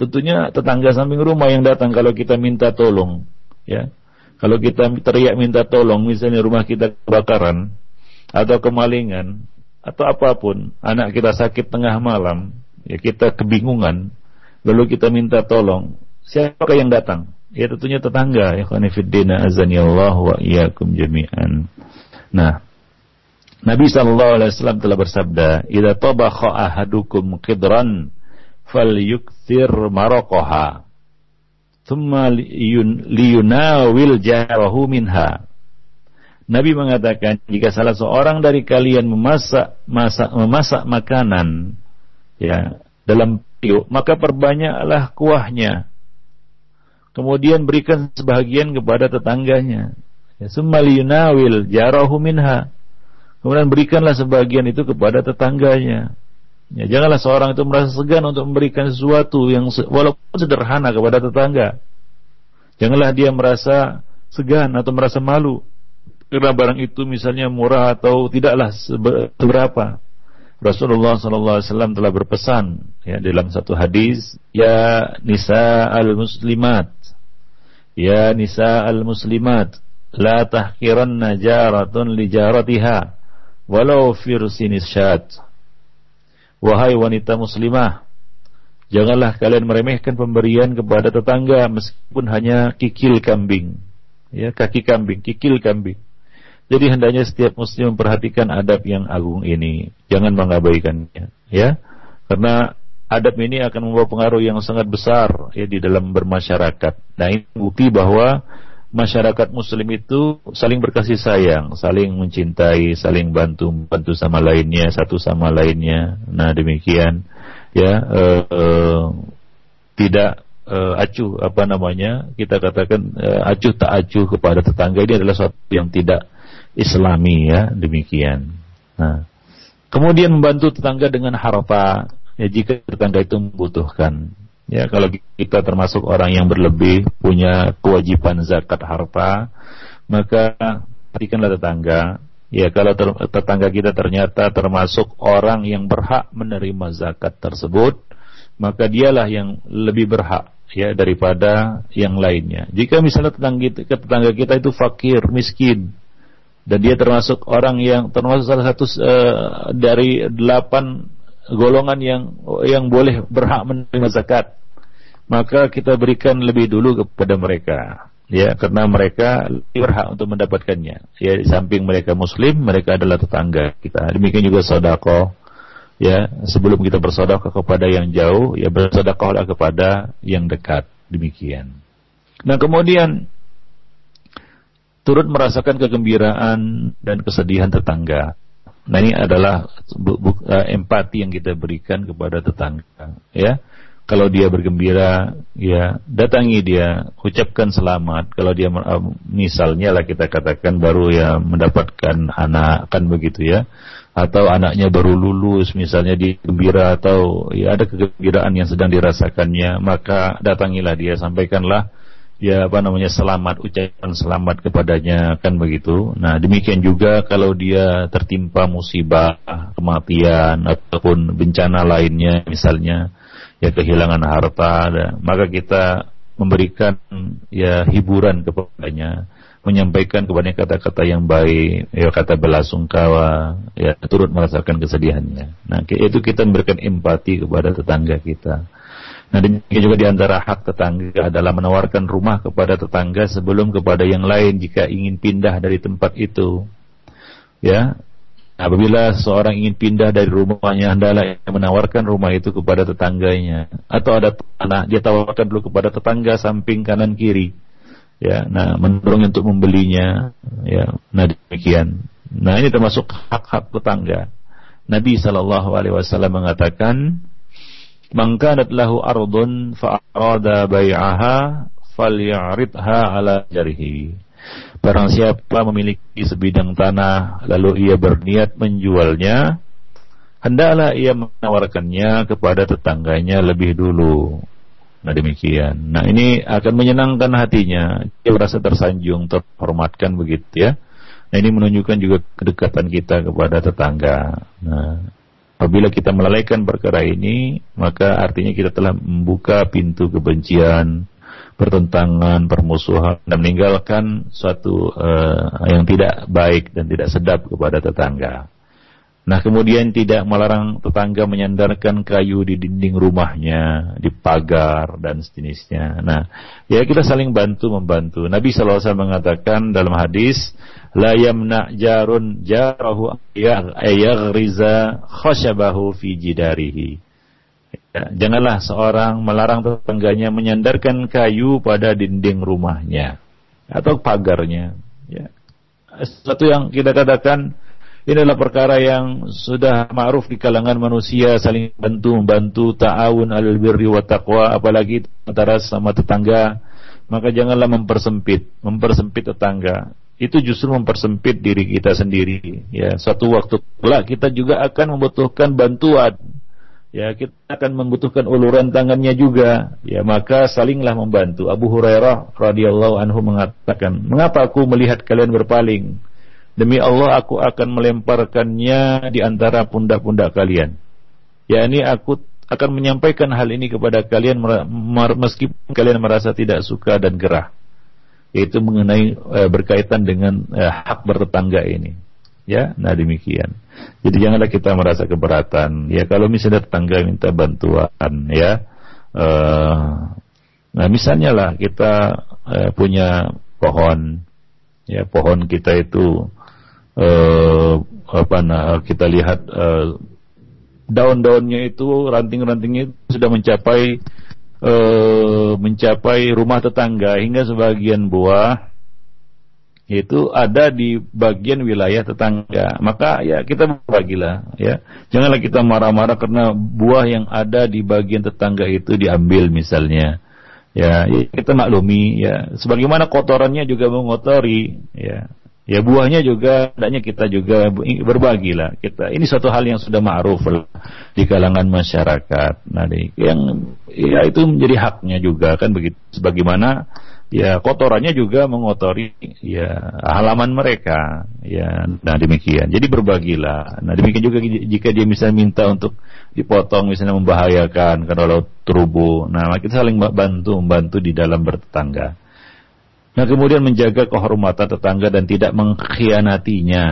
Tentunya tetangga samping rumah yang datang kalau kita minta tolong. Ya, kalau kita teriak minta tolong, misalnya rumah kita kebakaran atau kemalingan, atau apa pun, anak kita sakit tengah malam, ya kita kebingungan, lalu kita minta tolong, siapakah yang datang? Ya tentunya tetangga, ya khanifiddina azani Allah wa iyyakum jami'an. Nah, Nabi sallallahu alaihi wasallam telah bersabda, "Idza tabakha ahadukum qidran falyukthir maraqaha." Thumma liyunawil jarahu minha Nabi mengatakan jika salah seorang dari kalian memasak masak memasak makanan ya dalam periuk maka perbanyaklah kuahnya. Kemudian berikan sebahagian kepada tetangganya. Ya, Sumaliyunawil jarahu. Kemudian berikanlah sebagian itu kepada tetangganya. Ya, janganlah seorang itu merasa segan untuk memberikan sesuatu yang walaupun sederhana kepada tetangga. Janganlah dia merasa segan atau merasa malu karena barang itu misalnya murah atau tidaklah seberapa. Rasulullah SAW telah berpesan ya dalam satu hadis, ya nisa al muslimat, ya nisa al muslimat, la tahkiranna jaratun li jaratiha, walau firsinis syat. Wahai wanita muslimah, janganlah kalian meremehkan pemberian kepada tetangga meskipun hanya kikil kambing, ya kaki kambing, kikil kambing. Jadi hendaknya setiap muslim memperhatikan adab yang agung ini, jangan mengabaikannya, ya. Karena adab ini akan membawa pengaruh yang sangat besar ya di dalam bermasyarakat. Nah, ini bukti bahwa masyarakat muslim itu saling berkasih sayang, saling mencintai, saling bantu bantu sama lainnya, satu sama lainnya. Nah, demikian ya uh, uh, tidak uh, acuh apa namanya kita katakan uh, acuh tak acuh kepada tetangga ini adalah sesuatu yang tidak Islami ya demikian. Nah, kemudian membantu tetangga dengan harta ya jika tetangga itu membutuhkan. Ya kalau kita termasuk orang yang berlebih punya kewajiban zakat harta, maka perhatikanlah tetangga. Ya kalau ter tetangga kita ternyata termasuk orang yang berhak menerima zakat tersebut, maka dialah yang lebih berhak ya daripada yang lainnya. Jika misalnya tetangga kita, tetangga kita itu fakir, miskin, dan dia termasuk orang yang termasuk salah satu uh, dari delapan golongan yang yang boleh berhak menerima zakat. Maka kita berikan lebih dulu kepada mereka. Ya karena mereka berhak untuk mendapatkannya. Ya di samping mereka muslim mereka adalah tetangga kita. Demikian juga sodako. Ya sebelum kita bersodakoh kepada yang jauh ya bersodakohlah kepada yang dekat. Demikian. Nah kemudian turut merasakan kegembiraan dan kesedihan tetangga. Nah ini adalah uh, empati yang kita berikan kepada tetangga, ya. Kalau dia bergembira, ya datangi dia, ucapkan selamat. Kalau dia uh, misalnya lah kita katakan baru ya mendapatkan anak kan begitu ya, atau anaknya baru lulus misalnya di gembira atau ya ada kegembiraan yang sedang dirasakannya, maka datangilah dia, sampaikanlah ya apa namanya selamat ucapan selamat kepadanya kan begitu. Nah demikian juga kalau dia tertimpa musibah kematian ataupun bencana lainnya misalnya ya kehilangan harta, maka kita memberikan ya hiburan kepadanya, menyampaikan kepada kata-kata yang baik, ya kata belasungkawa, ya turut merasakan kesedihannya. Nah, itu kita memberikan empati kepada tetangga kita. Nah, demikian juga di antara hak tetangga adalah menawarkan rumah kepada tetangga sebelum kepada yang lain jika ingin pindah dari tempat itu. Ya, apabila seorang ingin pindah dari rumahnya hendaklah menawarkan rumah itu kepada tetangganya atau ada tanah dia tawarkan dulu kepada tetangga samping kanan kiri. Ya, nah mendorong untuk membelinya. Ya, nah demikian. Nah ini termasuk hak-hak tetangga. Nabi Shallallahu Alaihi Wasallam mengatakan Man kanat lahu ardun fa bai'aha falyaridha ala jarihi. Barang siapa memiliki sebidang tanah lalu ia berniat menjualnya, hendaklah ia menawarkannya kepada tetangganya lebih dulu. Nah demikian. Nah ini akan menyenangkan hatinya. Dia merasa tersanjung, terhormatkan begitu ya. Nah ini menunjukkan juga kedekatan kita kepada tetangga. Nah Apabila kita melalaikan perkara ini, maka artinya kita telah membuka pintu kebencian, pertentangan, permusuhan, dan meninggalkan suatu uh, yang tidak baik dan tidak sedap kepada tetangga. Nah kemudian tidak melarang tetangga menyandarkan kayu di dinding rumahnya, di pagar dan sejenisnya. Nah ya kita saling bantu membantu. Nabi SAW mengatakan dalam hadis, la yamna jarun jarahu yaghriza khasyabahu fi jidarihi. Ya, janganlah seorang melarang tetangganya menyandarkan kayu pada dinding rumahnya atau pagarnya. Ya. Sesuatu yang kita katakan ini adalah perkara yang sudah ma'ruf di kalangan manusia saling bantu membantu ta'awun alal birri wa taqwa apalagi antara sama tetangga maka janganlah mempersempit mempersempit tetangga itu justru mempersempit diri kita sendiri. Ya suatu waktu pula kita juga akan membutuhkan bantuan. Ya kita akan membutuhkan uluran tangannya juga. Ya maka salinglah membantu. Abu Hurairah radhiyallahu anhu mengatakan mengapa aku melihat kalian berpaling? Demi Allah aku akan melemparkannya di antara pundak-pundak kalian. Ya ini aku akan menyampaikan hal ini kepada kalian meskipun kalian merasa tidak suka dan gerah. Yaitu mengenai e, berkaitan dengan e, hak bertetangga ini. Ya, nah demikian. Jadi janganlah kita merasa keberatan. Ya kalau misalnya tetangga minta bantuan, ya. E, nah misalnya lah kita e, punya pohon, ya pohon kita itu uh, apa nah kita lihat uh, daun-daunnya itu ranting-rantingnya sudah mencapai uh, mencapai rumah tetangga hingga sebagian buah itu ada di bagian wilayah tetangga. Maka ya kita berbagilah ya. Janganlah kita marah-marah karena buah yang ada di bagian tetangga itu diambil misalnya. Ya, ya kita maklumi ya. Sebagaimana kotorannya juga mengotori ya Ya buahnya juga hendaknya kita juga berbagi lah kita. Ini suatu hal yang sudah ma'ruf di kalangan masyarakat. Nah, yang ya itu menjadi haknya juga kan begitu. Sebagaimana ya kotorannya juga mengotori ya halaman mereka. Ya, nah demikian. Jadi berbagilah. Nah demikian juga jika dia misalnya minta untuk dipotong misalnya membahayakan kalau terubu. Nah kita saling bantu membantu di dalam bertetangga. Nah kemudian menjaga kehormatan tetangga dan tidak mengkhianatinya.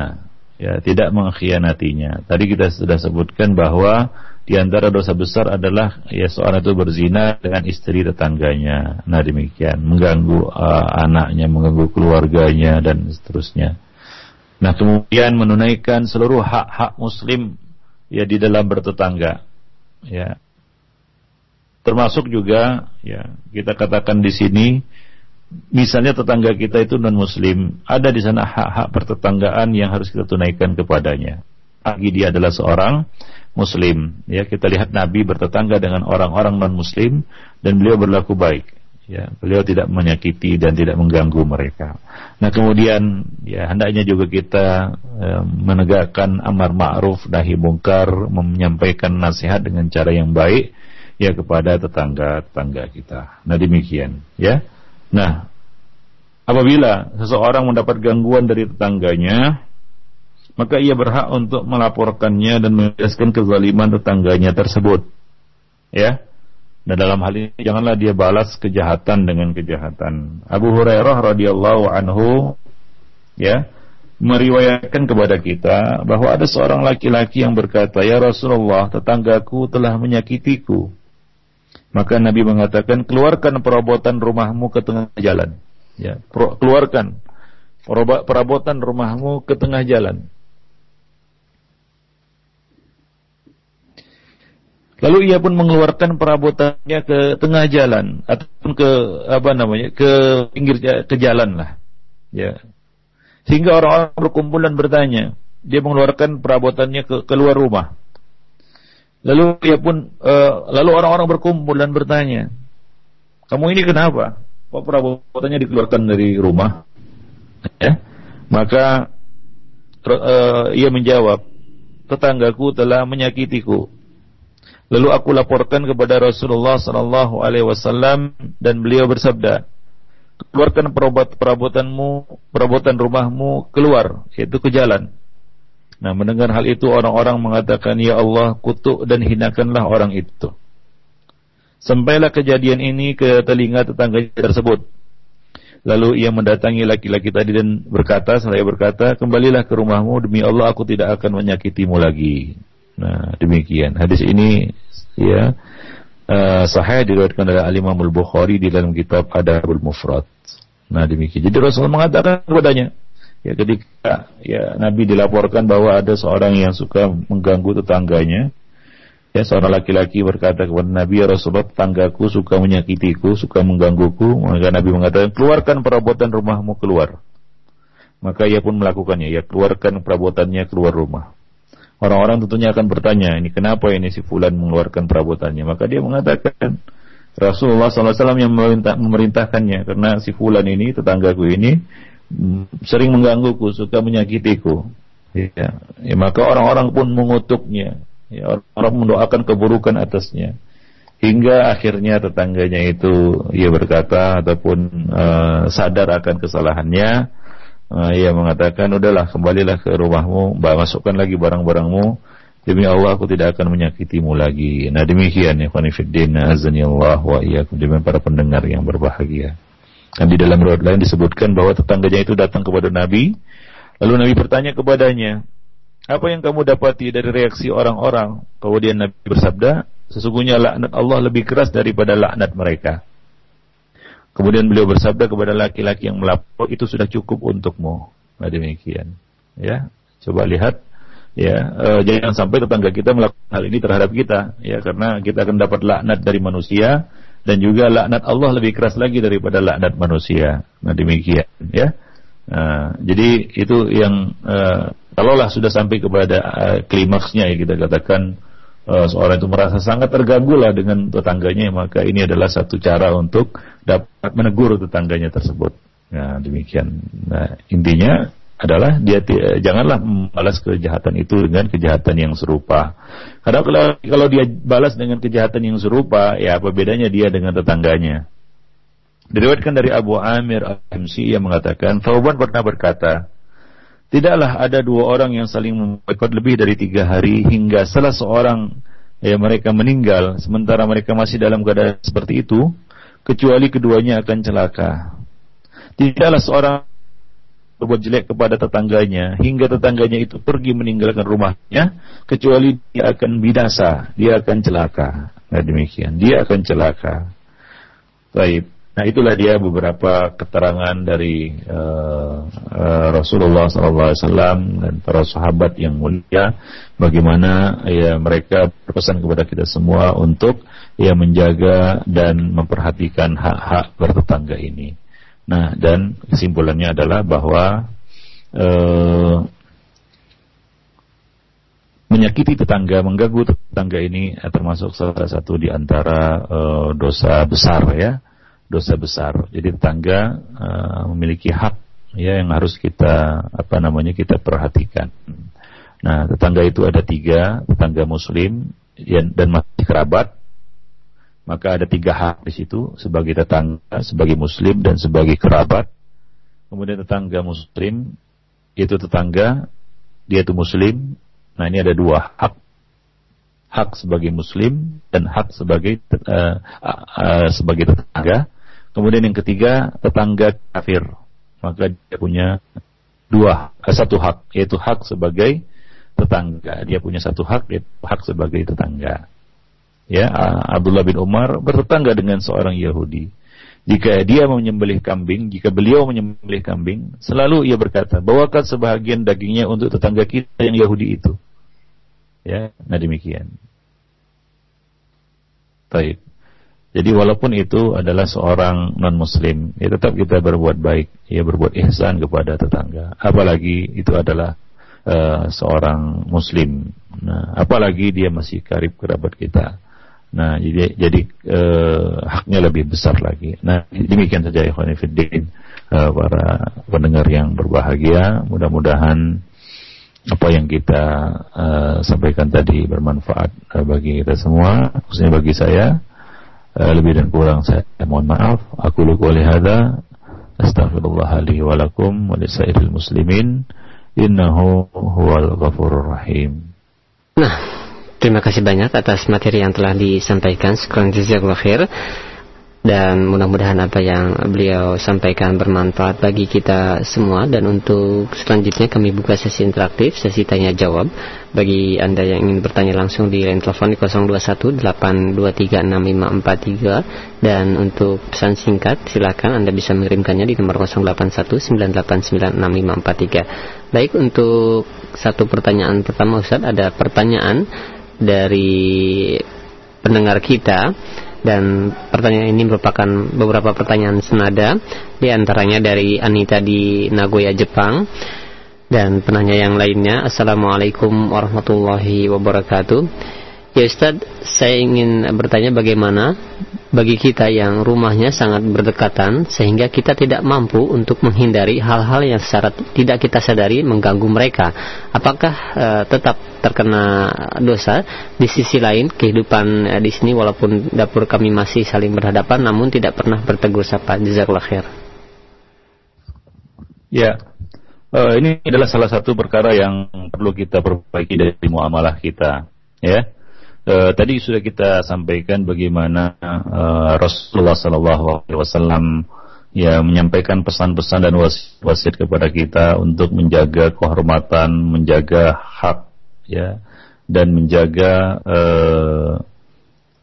Ya, tidak mengkhianatinya. Tadi kita sudah sebutkan bahwa di antara dosa besar adalah ya seorang itu berzina dengan istri tetangganya. Nah demikian, mengganggu uh, anaknya, mengganggu keluarganya dan seterusnya. Nah kemudian menunaikan seluruh hak-hak muslim ya di dalam bertetangga. Ya. Termasuk juga ya kita katakan di sini misalnya tetangga kita itu non muslim, ada di sana hak-hak pertetanggaan yang harus kita tunaikan kepadanya. Lagi dia adalah seorang muslim, ya kita lihat Nabi bertetangga dengan orang-orang non muslim dan beliau berlaku baik. Ya, beliau tidak menyakiti dan tidak mengganggu mereka. Nah, kemudian ya hendaknya juga kita eh, menegakkan amar ma'ruf nahi mungkar, menyampaikan nasihat dengan cara yang baik ya kepada tetangga-tetangga kita. Nah, demikian, ya. Nah, apabila seseorang mendapat gangguan dari tetangganya, maka ia berhak untuk melaporkannya dan menjelaskan kezaliman tetangganya tersebut. Ya. Dan dalam hal ini janganlah dia balas kejahatan dengan kejahatan. Abu Hurairah radhiyallahu anhu ya meriwayatkan kepada kita bahwa ada seorang laki-laki yang berkata, "Ya Rasulullah, tetanggaku telah menyakitiku." Maka Nabi mengatakan, "Keluarkan perabotan rumahmu ke tengah jalan." Ya, keluarkan perabotan rumahmu ke tengah jalan. Lalu ia pun mengeluarkan perabotannya ke tengah jalan ataupun ke apa namanya ke pinggir ke jalan lah, ya. Sehingga orang-orang berkumpul dan bertanya, dia mengeluarkan perabotannya ke keluar rumah. Lalu ia pun uh, lalu orang-orang berkumpul dan bertanya, kamu ini kenapa? Kok perabotannya dikeluarkan dari rumah? Ya. Maka uh, ia menjawab, tetanggaku telah menyakitiku Lalu aku laporkan kepada Rasulullah sallallahu alaihi wasallam dan beliau bersabda, "Keluarkan perabotan perabotanmu, perabotan rumahmu keluar, yaitu ke jalan." Nah, mendengar hal itu orang-orang mengatakan, "Ya Allah, kutuk dan hinakanlah orang itu." Sampailah kejadian ini ke telinga tetangga tersebut. Lalu ia mendatangi laki-laki tadi dan berkata, saya berkata, kembalilah ke rumahmu demi Allah aku tidak akan menyakitimu lagi. Nah, demikian. Hadis ini ya uh, sahih diriwayatkan oleh Imam Al Bukhari di dalam kitab Adabul Mufrad. Nah, demikian. Jadi Rasulullah mengatakan kepadanya, ya ketika ya Nabi dilaporkan bahwa ada seorang yang suka mengganggu tetangganya, ya seorang laki-laki berkata kepada Nabi, ya Rasulullah, tetanggaku suka menyakitiku, suka menggangguku, maka Nabi mengatakan, keluarkan perabotan rumahmu keluar. Maka ia pun melakukannya, ya keluarkan perabotannya keluar rumah. Orang-orang tentunya akan bertanya, ini kenapa ini si Fulan mengeluarkan perabotannya? Maka dia mengatakan, Rasulullah SAW yang memerintah, memerintahkannya, karena si Fulan ini, tetanggaku ini, sering menggangguku, suka menyakitiku. Ya, ya maka orang-orang pun mengutuknya. Ya, orang mendoakan keburukan atasnya. Hingga akhirnya tetangganya itu ia berkata ataupun uh, sadar akan kesalahannya, uh, ia mengatakan udahlah kembalilah ke rumahmu masukkan lagi barang-barangmu demi Allah aku tidak akan menyakitimu lagi nah demikian ya khonifuddin azani wa iyyakum demikian para pendengar yang berbahagia dan di dalam riwayat lain disebutkan bahwa tetangganya itu datang kepada Nabi. Lalu Nabi bertanya kepadanya apa yang kamu dapati dari reaksi orang-orang? Kemudian Nabi bersabda sesungguhnya laknat Allah lebih keras daripada laknat mereka. Kemudian beliau bersabda kepada laki-laki yang melapor itu sudah cukup untukmu. Nah demikian. Ya, coba lihat. Ya e, jangan sampai tetangga kita melakukan hal ini terhadap kita. Ya karena kita akan dapat laknat dari manusia dan juga laknat Allah lebih keras lagi daripada laknat manusia. Nah demikian ya. Nah, jadi itu yang uh, kalaulah sudah sampai kepada uh, klimaksnya ya kita katakan uh, seorang itu merasa sangat terganggu lah dengan tetangganya maka ini adalah satu cara untuk dapat menegur tetangganya tersebut. Nah, demikian. Nah, intinya adalah dia janganlah membalas kejahatan itu dengan kejahatan yang serupa. Karena kalau, kalau dia balas dengan kejahatan yang serupa, ya apa bedanya dia dengan tetangganya? Diriwayatkan dari Abu Amir Al-Himsi yang mengatakan, Thauban pernah berkata, Tidaklah ada dua orang yang saling memboikot lebih dari tiga hari hingga salah seorang ya mereka meninggal sementara mereka masih dalam keadaan seperti itu kecuali keduanya akan celaka. Tidaklah seorang berbuat jelek kepada tetangganya hingga tetangganya itu pergi meninggalkan rumahnya kecuali dia akan binasa, dia akan celaka. Nah demikian, dia akan celaka. Baik. Nah itulah dia beberapa keterangan dari uh, uh, Rasulullah SAW dan para sahabat yang mulia, bagaimana ya mereka berpesan kepada kita semua untuk ya menjaga dan memperhatikan hak-hak bertetangga ini. Nah dan kesimpulannya adalah bahwa uh, menyakiti tetangga, mengganggu tetangga ini termasuk salah satu di antara uh, dosa besar ya dosa besar. Jadi tetangga uh, memiliki hak ya yang harus kita apa namanya kita perhatikan. Nah, tetangga itu ada tiga, tetangga muslim dan masih kerabat. Maka ada tiga hak di situ sebagai tetangga, sebagai muslim dan sebagai kerabat. Kemudian tetangga muslim itu tetangga, dia itu muslim. Nah, ini ada dua hak. hak sebagai muslim dan hak sebagai uh, uh, sebagai tetangga. Kemudian yang ketiga tetangga kafir, maka dia punya dua uh, satu hak yaitu hak sebagai tetangga. Dia punya satu hak yaitu hak sebagai tetangga. Ya, Abdullah bin Umar bertetangga dengan seorang Yahudi. Jika dia menyembelih kambing, jika beliau menyembelih kambing, selalu ia berkata, bawakan sebahagian dagingnya untuk tetangga kita yang Yahudi itu. Ya, nah demikian. Baik. Jadi walaupun itu adalah seorang non muslim, ya tetap kita berbuat baik, ya berbuat ihsan kepada tetangga. Apalagi itu adalah uh, seorang muslim. Nah, apalagi dia masih karib kerabat kita. Nah, jadi jadi uh, haknya lebih besar lagi. Nah, demikian saja fillah uh, para pendengar yang berbahagia. Mudah-mudahan apa yang kita uh, sampaikan tadi bermanfaat uh, bagi kita semua, khususnya bagi saya. Uh, lebih dan kurang saya mohon maaf. Aku lupa oleh hada. Astaghfirullah li wa lakum wa lisairil muslimin. Innahu huwal ghafurur rahim. Nah, terima kasih banyak atas materi yang telah disampaikan. Sekurang jazakallahu khair. Dan mudah-mudahan apa yang beliau sampaikan bermanfaat bagi kita semua. Dan untuk selanjutnya kami buka sesi interaktif sesi tanya jawab bagi anda yang ingin bertanya langsung di line telepon di 0218236543 dan untuk pesan singkat silakan anda bisa mengirimkannya di nomor 0819896543 baik untuk satu pertanyaan pertama Ustaz ada pertanyaan dari pendengar kita. Dan pertanyaan ini merupakan beberapa pertanyaan senada di antaranya dari Anita di Nagoya Jepang. Dan penanya yang lainnya Assalamualaikum warahmatullahi wabarakatuh Ya Ustaz, saya ingin bertanya bagaimana bagi kita yang rumahnya sangat berdekatan sehingga kita tidak mampu untuk menghindari hal-hal yang secara tidak kita sadari mengganggu mereka. Apakah uh, tetap terkena dosa? Di sisi lain, kehidupan uh, di sini walaupun dapur kami masih saling berhadapan namun tidak pernah bertegur sapa. Jazakallah khair. Ya. Uh, ini adalah salah satu perkara yang perlu kita perbaiki dari muamalah kita, ya Uh, tadi sudah kita sampaikan bagaimana uh, Rasulullah Sallallahu Alaihi Wasallam ya menyampaikan pesan-pesan dan wasiat kepada kita untuk menjaga kehormatan, menjaga hak, ya, dan menjaga uh,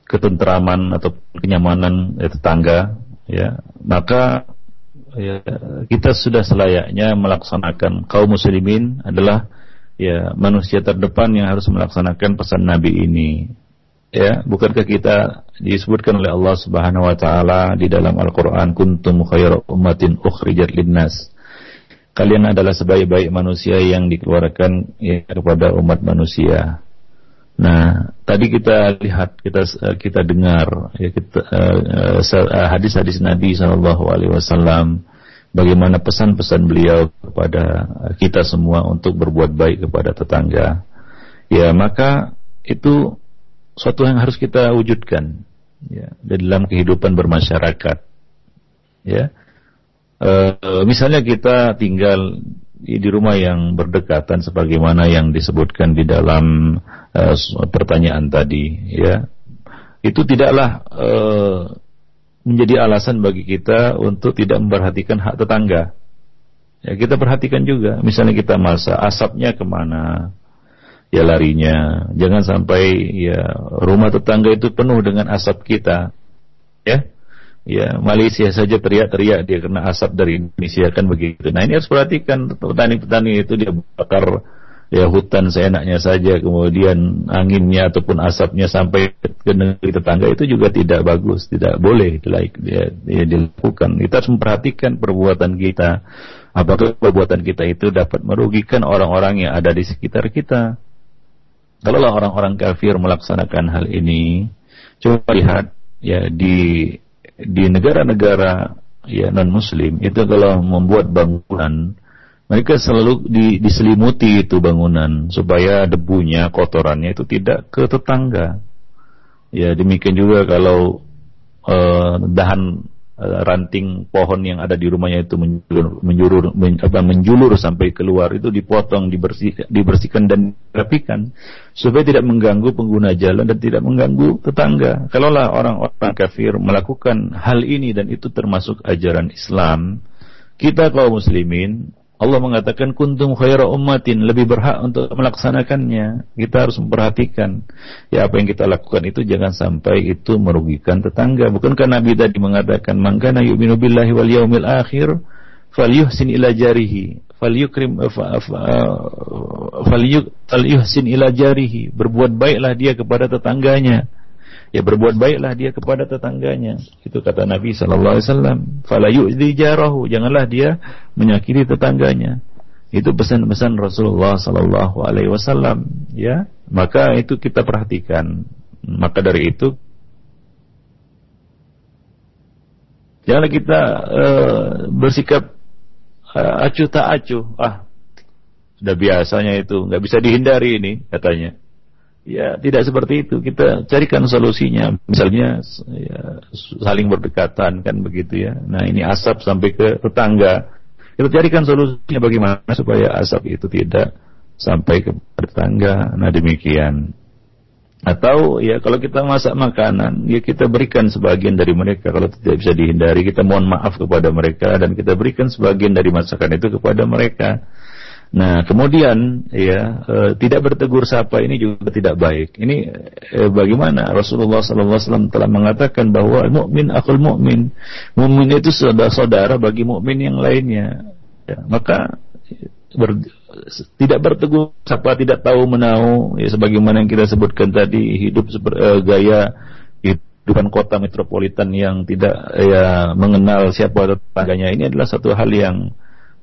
ketentraman atau kenyamanan ya, tetangga, ya. Maka ya, kita sudah selayaknya melaksanakan kaum muslimin adalah ya manusia terdepan yang harus melaksanakan pesan Nabi ini. Ya, bukankah kita disebutkan oleh Allah Subhanahu wa taala di dalam Al-Qur'an kuntum khairu ummatin ukhrijat linnas. Kalian adalah sebaik-baik manusia yang dikeluarkan ya, kepada umat manusia. Nah, tadi kita lihat, kita kita dengar ya kita uh, uh, hadis-hadis Nabi Shallallahu alaihi wasallam bagaimana pesan-pesan beliau kepada kita semua untuk berbuat baik kepada tetangga. Ya, maka itu suatu yang harus kita wujudkan ya dalam kehidupan bermasyarakat. Ya. E, misalnya kita tinggal di, rumah yang berdekatan sebagaimana yang disebutkan di dalam e, pertanyaan tadi, ya. Itu tidaklah e, menjadi alasan bagi kita untuk tidak memperhatikan hak tetangga. Ya, kita perhatikan juga, misalnya kita masa asapnya ke mana, ya larinya. Jangan sampai ya rumah tetangga itu penuh dengan asap kita. Ya, ya Malaysia saja teriak-teriak dia kena asap dari Indonesia kan begitu. Nah ini harus perhatikan petani-petani itu dia bakar ya hutan seenaknya saja kemudian anginnya ataupun asapnya sampai ke negeri tetangga itu juga tidak bagus tidak boleh like, ya, ya, dilakukan. Kita harus memperhatikan perbuatan kita. Apakah perbuatan kita itu dapat merugikan orang-orang yang ada di sekitar kita? Kalau orang-orang kafir melaksanakan hal ini coba lihat ya di di negara-negara ya non muslim itu kalau membuat bangunan mereka selalu di, diselimuti itu bangunan supaya debunya, kotorannya itu tidak ke tetangga. Ya demikian juga kalau uh, dahan uh, ranting pohon yang ada di rumahnya itu menjulur, menjulur, men, apa, menjulur sampai keluar itu dipotong, dibersih, dibersihkan dan dirapikan supaya tidak mengganggu pengguna jalan dan tidak mengganggu tetangga. Kalaulah orang-orang kafir melakukan hal ini dan itu termasuk ajaran Islam, kita kaum muslimin Allah mengatakan kuntum khaira ummatin. Lebih berhak untuk melaksanakannya. Kita harus memperhatikan. Ya apa yang kita lakukan itu jangan sampai itu merugikan tetangga. Bukankah Nabi tadi mengatakan mangkana yu'minu billahi wal yaumil akhir falyuhsin ila jarihi. Falyukrim eh, falyuhsin ila jarihi. Berbuat baiklah dia kepada tetangganya ya berbuat baiklah dia kepada tetangganya. Itu kata Nabi sallallahu alaihi wasallam. Fala yu'dhi jarahu, janganlah dia menyakiti tetangganya. Itu pesan-pesan Rasulullah sallallahu alaihi wasallam, ya. Maka itu kita perhatikan. Maka dari itu janganlah kita uh, bersikap uh, acuh tak acuh. Ah, sudah biasanya itu, nggak bisa dihindari ini katanya. Ya, tidak seperti itu. Kita carikan solusinya. Misalnya ya, saling berdekatan kan begitu ya. Nah, ini asap sampai ke tetangga. Kita carikan solusinya bagaimana supaya asap itu tidak sampai ke tetangga. Nah, demikian. Atau ya kalau kita masak makanan, ya kita berikan sebagian dari mereka. Kalau tidak bisa dihindari, kita mohon maaf kepada mereka dan kita berikan sebagian dari masakan itu kepada mereka. Nah, kemudian ya e, tidak bertegur sapa ini juga tidak baik. Ini e, bagaimana Rasulullah SAW telah mengatakan bahwa mukmin akul mukmin, mukmin itu saudara-saudara bagi mukmin yang lainnya. Ya, maka ber, tidak bertegur sapa, tidak tahu menau, ya sebagaimana yang kita sebutkan tadi hidup e, gaya kehidupan kota metropolitan yang tidak ya mengenal siapa tetangganya ini adalah satu hal yang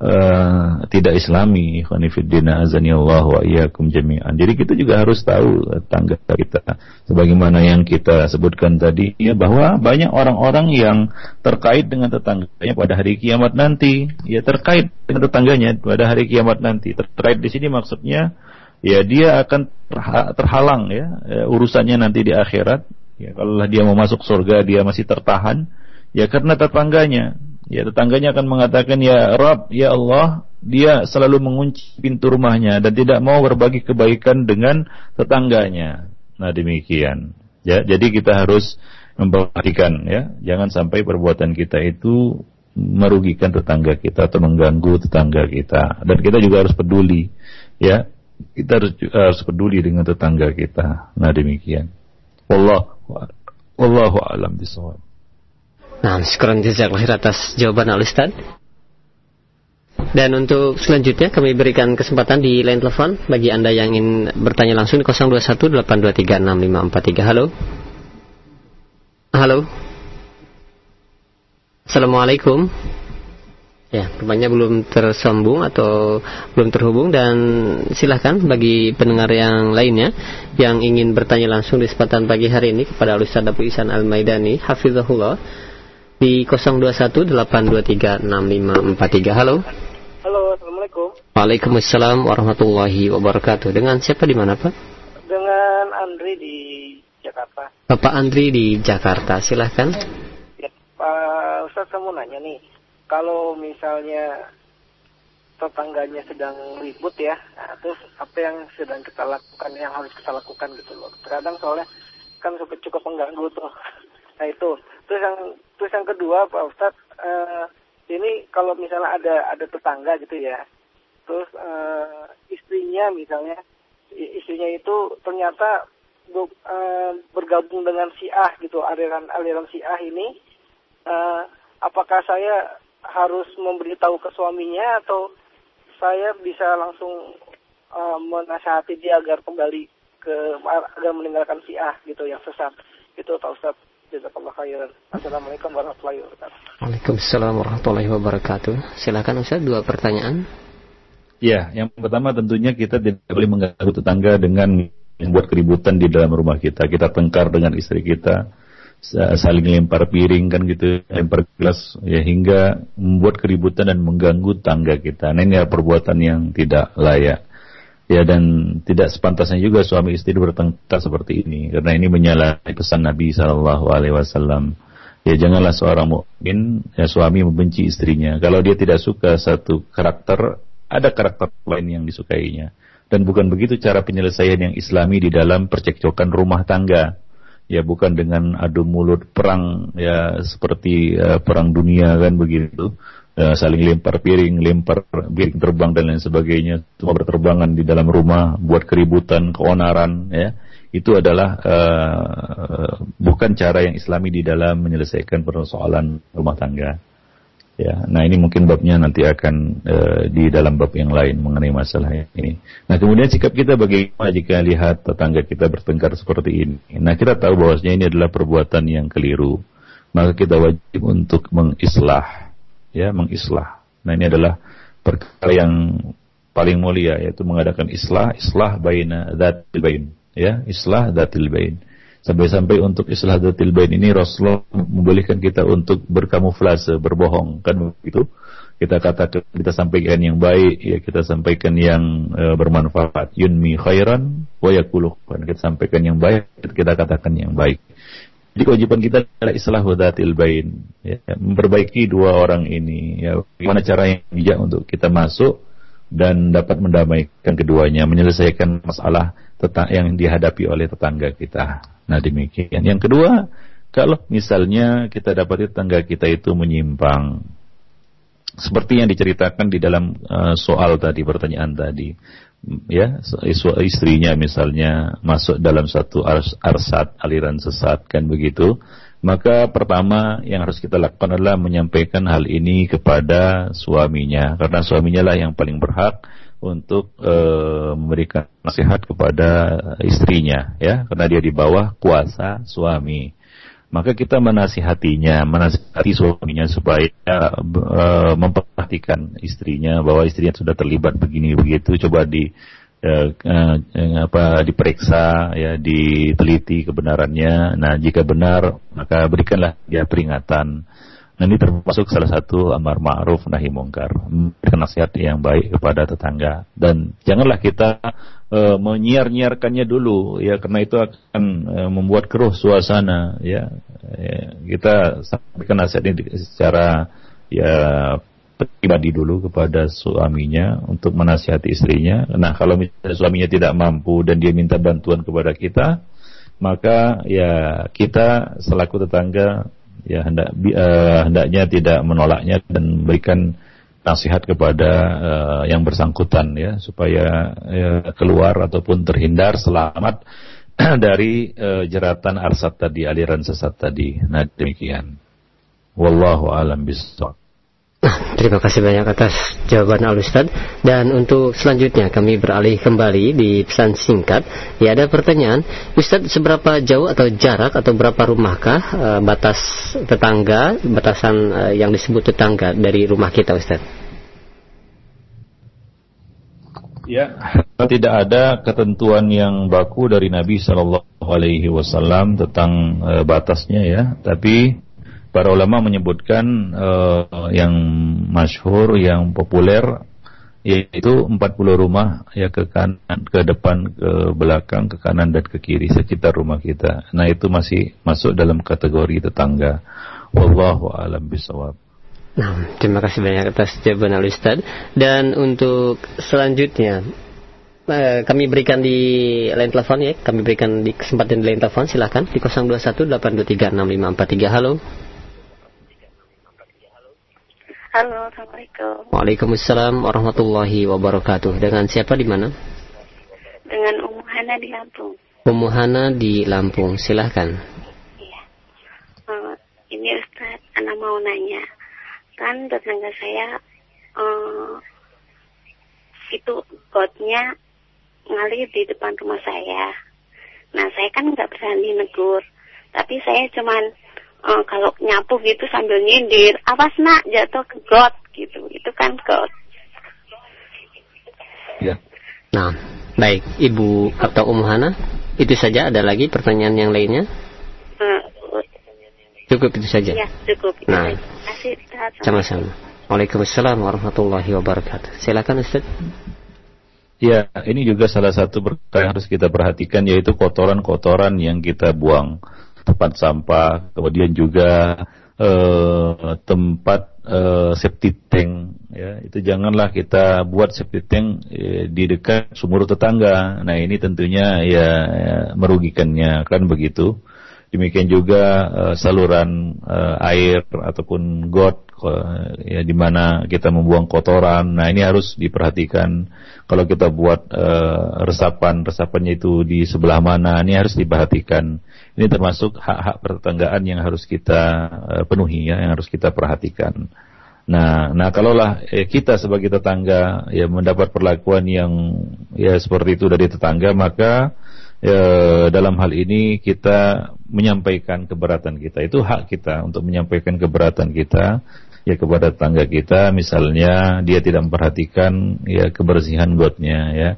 uh, tidak islami khonifuddina azani Allah wa iyyakum jami'an. Jadi kita juga harus tahu tangga kita sebagaimana yang kita sebutkan tadi ya bahwa banyak orang-orang yang terkait dengan tetangganya pada hari kiamat nanti, ya terkait dengan tetangganya pada hari kiamat nanti. Terkait di sini maksudnya ya dia akan terhalang ya, ya urusannya nanti di akhirat. Ya kalau dia mau masuk surga dia masih tertahan ya karena tetangganya ya tetangganya akan mengatakan ya Rob ya Allah dia selalu mengunci pintu rumahnya dan tidak mau berbagi kebaikan dengan tetangganya. Nah demikian. Ya jadi kita harus memperhatikan ya. Jangan sampai perbuatan kita itu merugikan tetangga kita atau mengganggu tetangga kita. Dan kita juga harus peduli ya. Kita harus harus peduli dengan tetangga kita. Nah demikian. Wallahu wallahu alam bisawab Nah, sekarang jazakallah atas jawaban al Ustaz. Dan untuk selanjutnya kami berikan kesempatan di line telepon bagi Anda yang ingin bertanya langsung di 0218236543. Halo. Halo. Assalamualaikum. Ya, rupanya belum tersambung atau belum terhubung dan silahkan bagi pendengar yang lainnya yang ingin bertanya langsung di kesempatan pagi hari ini kepada Ustaz Abu Isan Al-Maidani, Hafizahullah di 0218236543. Halo. Halo, Assalamualaikum. Waalaikumsalam warahmatullahi wabarakatuh. Dengan siapa di mana, Pak? Dengan Andri di Jakarta. Bapak Andri di Jakarta, silahkan. Ya, Pak Ustaz, saya mau nanya nih. Kalau misalnya tetangganya sedang ribut ya, nah, terus apa yang sedang kita lakukan, yang harus kita lakukan gitu loh. Terkadang soalnya kan cukup mengganggu tuh. Nah itu. Terus yang terus yang kedua Pak Ustadz, uh, ini kalau misalnya ada ada tetangga gitu ya, terus uh, istrinya misalnya, istrinya itu ternyata uh, bergabung dengan Syiah gitu, aliran aliran Syiah ini, uh, apakah saya harus memberitahu ke suaminya atau saya bisa langsung uh, menasihati dia agar kembali ke agar meninggalkan Syiah gitu yang sesat gitu Pak Ustadz. Jazakallah khairan. Assalamualaikum warahmatullahi wabarakatuh. Waalaikumsalam warahmatullahi wabarakatuh. Silakan Ustaz dua pertanyaan. Ya, yang pertama tentunya kita tidak boleh mengganggu tetangga dengan membuat keributan di dalam rumah kita. Kita tengkar dengan istri kita, saling lempar piring kan gitu, lempar gelas ya hingga membuat keributan dan mengganggu tangga kita. Nah ini adalah perbuatan yang tidak layak. Ya dan tidak sepantasnya juga suami istri bertengkar seperti ini karena ini menyalahi pesan Nabi Shallallahu Alaihi Wasallam. Ya janganlah seorang mukmin ya suami membenci istrinya. Kalau dia tidak suka satu karakter, ada karakter lain yang disukainya. Dan bukan begitu cara penyelesaian yang islami di dalam percekcokan rumah tangga. Ya bukan dengan adu mulut perang ya seperti uh, perang dunia kan begitu. Uh, saling lempar piring, lempar piring terbang dan lain sebagainya. Semua berterbangan di dalam rumah, buat keributan, keonaran ya itu adalah uh, bukan cara yang islami di dalam menyelesaikan persoalan rumah tangga. Ya, nah ini mungkin babnya nanti akan uh, di dalam bab yang lain mengenai masalah ini. Nah kemudian sikap kita bagaimana jika lihat tetangga kita bertengkar seperti ini. Nah kita tahu bahwasanya ini adalah perbuatan yang keliru. Maka kita wajib untuk mengislah, ya mengislah. Nah ini adalah perkara yang paling mulia yaitu mengadakan islah, islah baina dzatil bain ya islah datil bain. Sampai-sampai untuk islah datil bain ini Rasulullah membolehkan kita untuk berkamuflase berbohong. Kan begitu? Kita katakan kita sampaikan yang baik ya kita sampaikan yang e, bermanfaat. Yunmi khairan wa yakulu kita sampaikan yang baik kita katakan yang baik jadi kewajiban kita adalah islah datil bain ya, memperbaiki dua orang ini ya gimana cara yang bijak untuk kita masuk dan dapat mendamaikan keduanya menyelesaikan masalah yang dihadapi oleh tetangga kita. Nah demikian. Yang kedua, kalau misalnya kita dapat tetangga kita itu menyimpang, seperti yang diceritakan di dalam uh, soal tadi, pertanyaan tadi, ya istrinya misalnya masuk dalam satu ars arsat aliran sesat kan begitu. Maka pertama yang harus kita lakukan adalah menyampaikan hal ini kepada suaminya. Karena suaminya lah yang paling berhak untuk e, memberikan nasihat kepada istrinya ya. Karena dia di bawah kuasa suami maka kita menasihatinya menasihati suaminya supaya e, memperhatikan istrinya bahwa istrinya sudah terlibat begini begitu. Coba di e, e, apa diperiksa ya diteliti kebenarannya. Nah jika benar maka berikanlah dia peringatan Nah ini termasuk salah satu amar ma'ruf nahi mungkar, memberikan nasihat yang baik kepada tetangga dan janganlah kita e, menyiar-nyiarkannya dulu ya karena itu akan e, membuat keruh suasana ya. ya kita sampaikan nasihat ini secara ya pribadi dulu kepada suaminya untuk menasihati istrinya. Nah kalau misalnya suaminya tidak mampu dan dia minta bantuan kepada kita, maka ya kita selaku tetangga ya hendak uh, hendaknya tidak menolaknya dan memberikan nasihat kepada uh, yang bersangkutan ya supaya uh, keluar ataupun terhindar selamat *clears throat* dari uh, jeratan arsat tadi aliran sesat tadi. Nah demikian. Wallahu alam bishawab. Terima kasih banyak atas jawaban Al Ustad dan untuk selanjutnya kami beralih kembali di pesan singkat. Ya ada pertanyaan, Ustad seberapa jauh atau jarak atau berapa rumahkah uh, batas tetangga, batasan uh, yang disebut tetangga dari rumah kita Ustad? Ya, tidak ada ketentuan yang baku dari Nabi Shallallahu Alaihi Wasallam tentang uh, batasnya ya, tapi para ulama menyebutkan uh, yang masyhur, yang populer yaitu 40 rumah ya ke kanan, ke depan, ke belakang, ke kanan dan ke kiri sekitar rumah kita. Nah, itu masih masuk dalam kategori tetangga. Wallahu alam bisawab. Nah, terima kasih banyak atas jawaban Al Ustaz. Dan untuk selanjutnya eh, kami berikan di line telepon ya, kami berikan di kesempatan di line telepon silahkan di 021 823 6543. Halo. Halo, Assalamualaikum. Waalaikumsalam warahmatullahi wabarakatuh. Dengan siapa di mana? Dengan Ummu Hana di Lampung. Ummu Hana di Lampung, silahkan. Iya. Uh, ini Ustaz, anak mau nanya. Kan tetangga saya uh, itu gotnya ngalir di depan rumah saya. Nah, saya kan nggak berani negur. Tapi saya cuman uh, kalau nyapu gitu sambil nyindir, awas nak jatuh ke got gitu, itu kan got. Ya. Nah, baik Ibu atau Um Hana, itu saja. Ada lagi pertanyaan yang lainnya? Uh, cukup itu saja. Ya, cukup. Nah, sama-sama. Waalaikumsalam warahmatullahi wabarakatuh. Silakan Ustaz. Ya, ini juga salah satu perkara yang harus kita perhatikan yaitu kotoran-kotoran yang kita buang tempat sampah, kemudian juga uh, tempat uh, septic tank ya. Itu janganlah kita buat septic tank eh, di dekat sumur tetangga. Nah ini tentunya ya, ya merugikannya. Kan begitu. Demikian juga uh, saluran uh, air ataupun got uh, ya di mana kita membuang kotoran. Nah ini harus diperhatikan. Kalau kita buat uh, resapan resapannya itu di sebelah mana ini harus diperhatikan ini termasuk hak-hak pertetanggaan yang harus kita uh, penuhi ya, yang harus kita perhatikan. Nah, nah kalaulah eh, kita sebagai tetangga ya mendapat perlakuan yang ya seperti itu dari tetangga, maka ya, dalam hal ini kita menyampaikan keberatan kita. Itu hak kita untuk menyampaikan keberatan kita ya kepada tetangga kita. Misalnya dia tidak memperhatikan ya kebersihan gotnya ya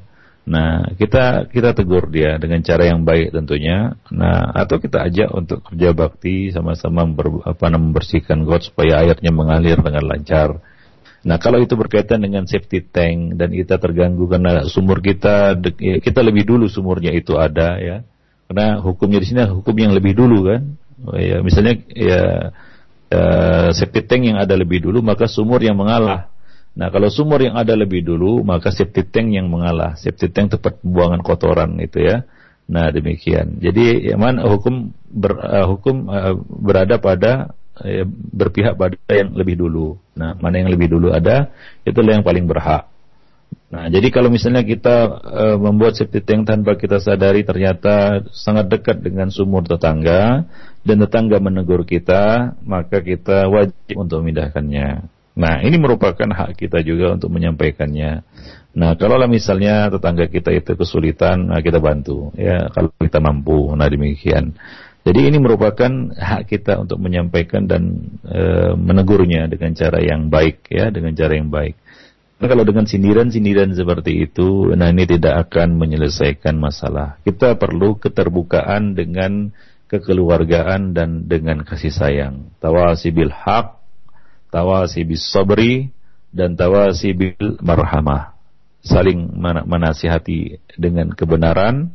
Nah, kita kita tegur dia dengan cara yang baik tentunya. Nah, atau kita ajak untuk kerja bakti sama-sama apa membersihkan got supaya airnya mengalir dengan lancar. Nah, kalau itu berkaitan dengan safety tank dan kita terganggu karena sumur kita ya, kita lebih dulu sumurnya itu ada ya. Karena hukumnya di sini hukum yang lebih dulu kan. Ya, misalnya ya, ya safety tank yang ada lebih dulu maka sumur yang mengalah. Nah, kalau sumur yang ada lebih dulu, maka septic tank yang mengalah. Septic tank tempat pembuangan kotoran itu ya. Nah, demikian. Jadi, ya, mana hukum ber, uh, hukum uh, berada pada uh, berpihak pada yang lebih dulu. Nah, mana yang lebih dulu ada, itulah yang paling berhak. Nah, jadi kalau misalnya kita uh, membuat septic tank tanpa kita sadari ternyata sangat dekat dengan sumur tetangga dan tetangga menegur kita, maka kita wajib untuk memindahkannya. Nah, ini merupakan hak kita juga untuk menyampaikannya. Nah, kalau misalnya tetangga kita itu kesulitan, nah kita bantu. Ya, kalau kita mampu. Nah, demikian. Jadi ini merupakan hak kita untuk menyampaikan dan e, menegurnya dengan cara yang baik, ya, dengan cara yang baik. Nah, kalau dengan sindiran-sindiran seperti itu, nah ini tidak akan menyelesaikan masalah. Kita perlu keterbukaan dengan kekeluargaan dan dengan kasih sayang. Tawasi bil haq tawasi bis sabri dan tawasi bil marhamah. Saling menasihati dengan kebenaran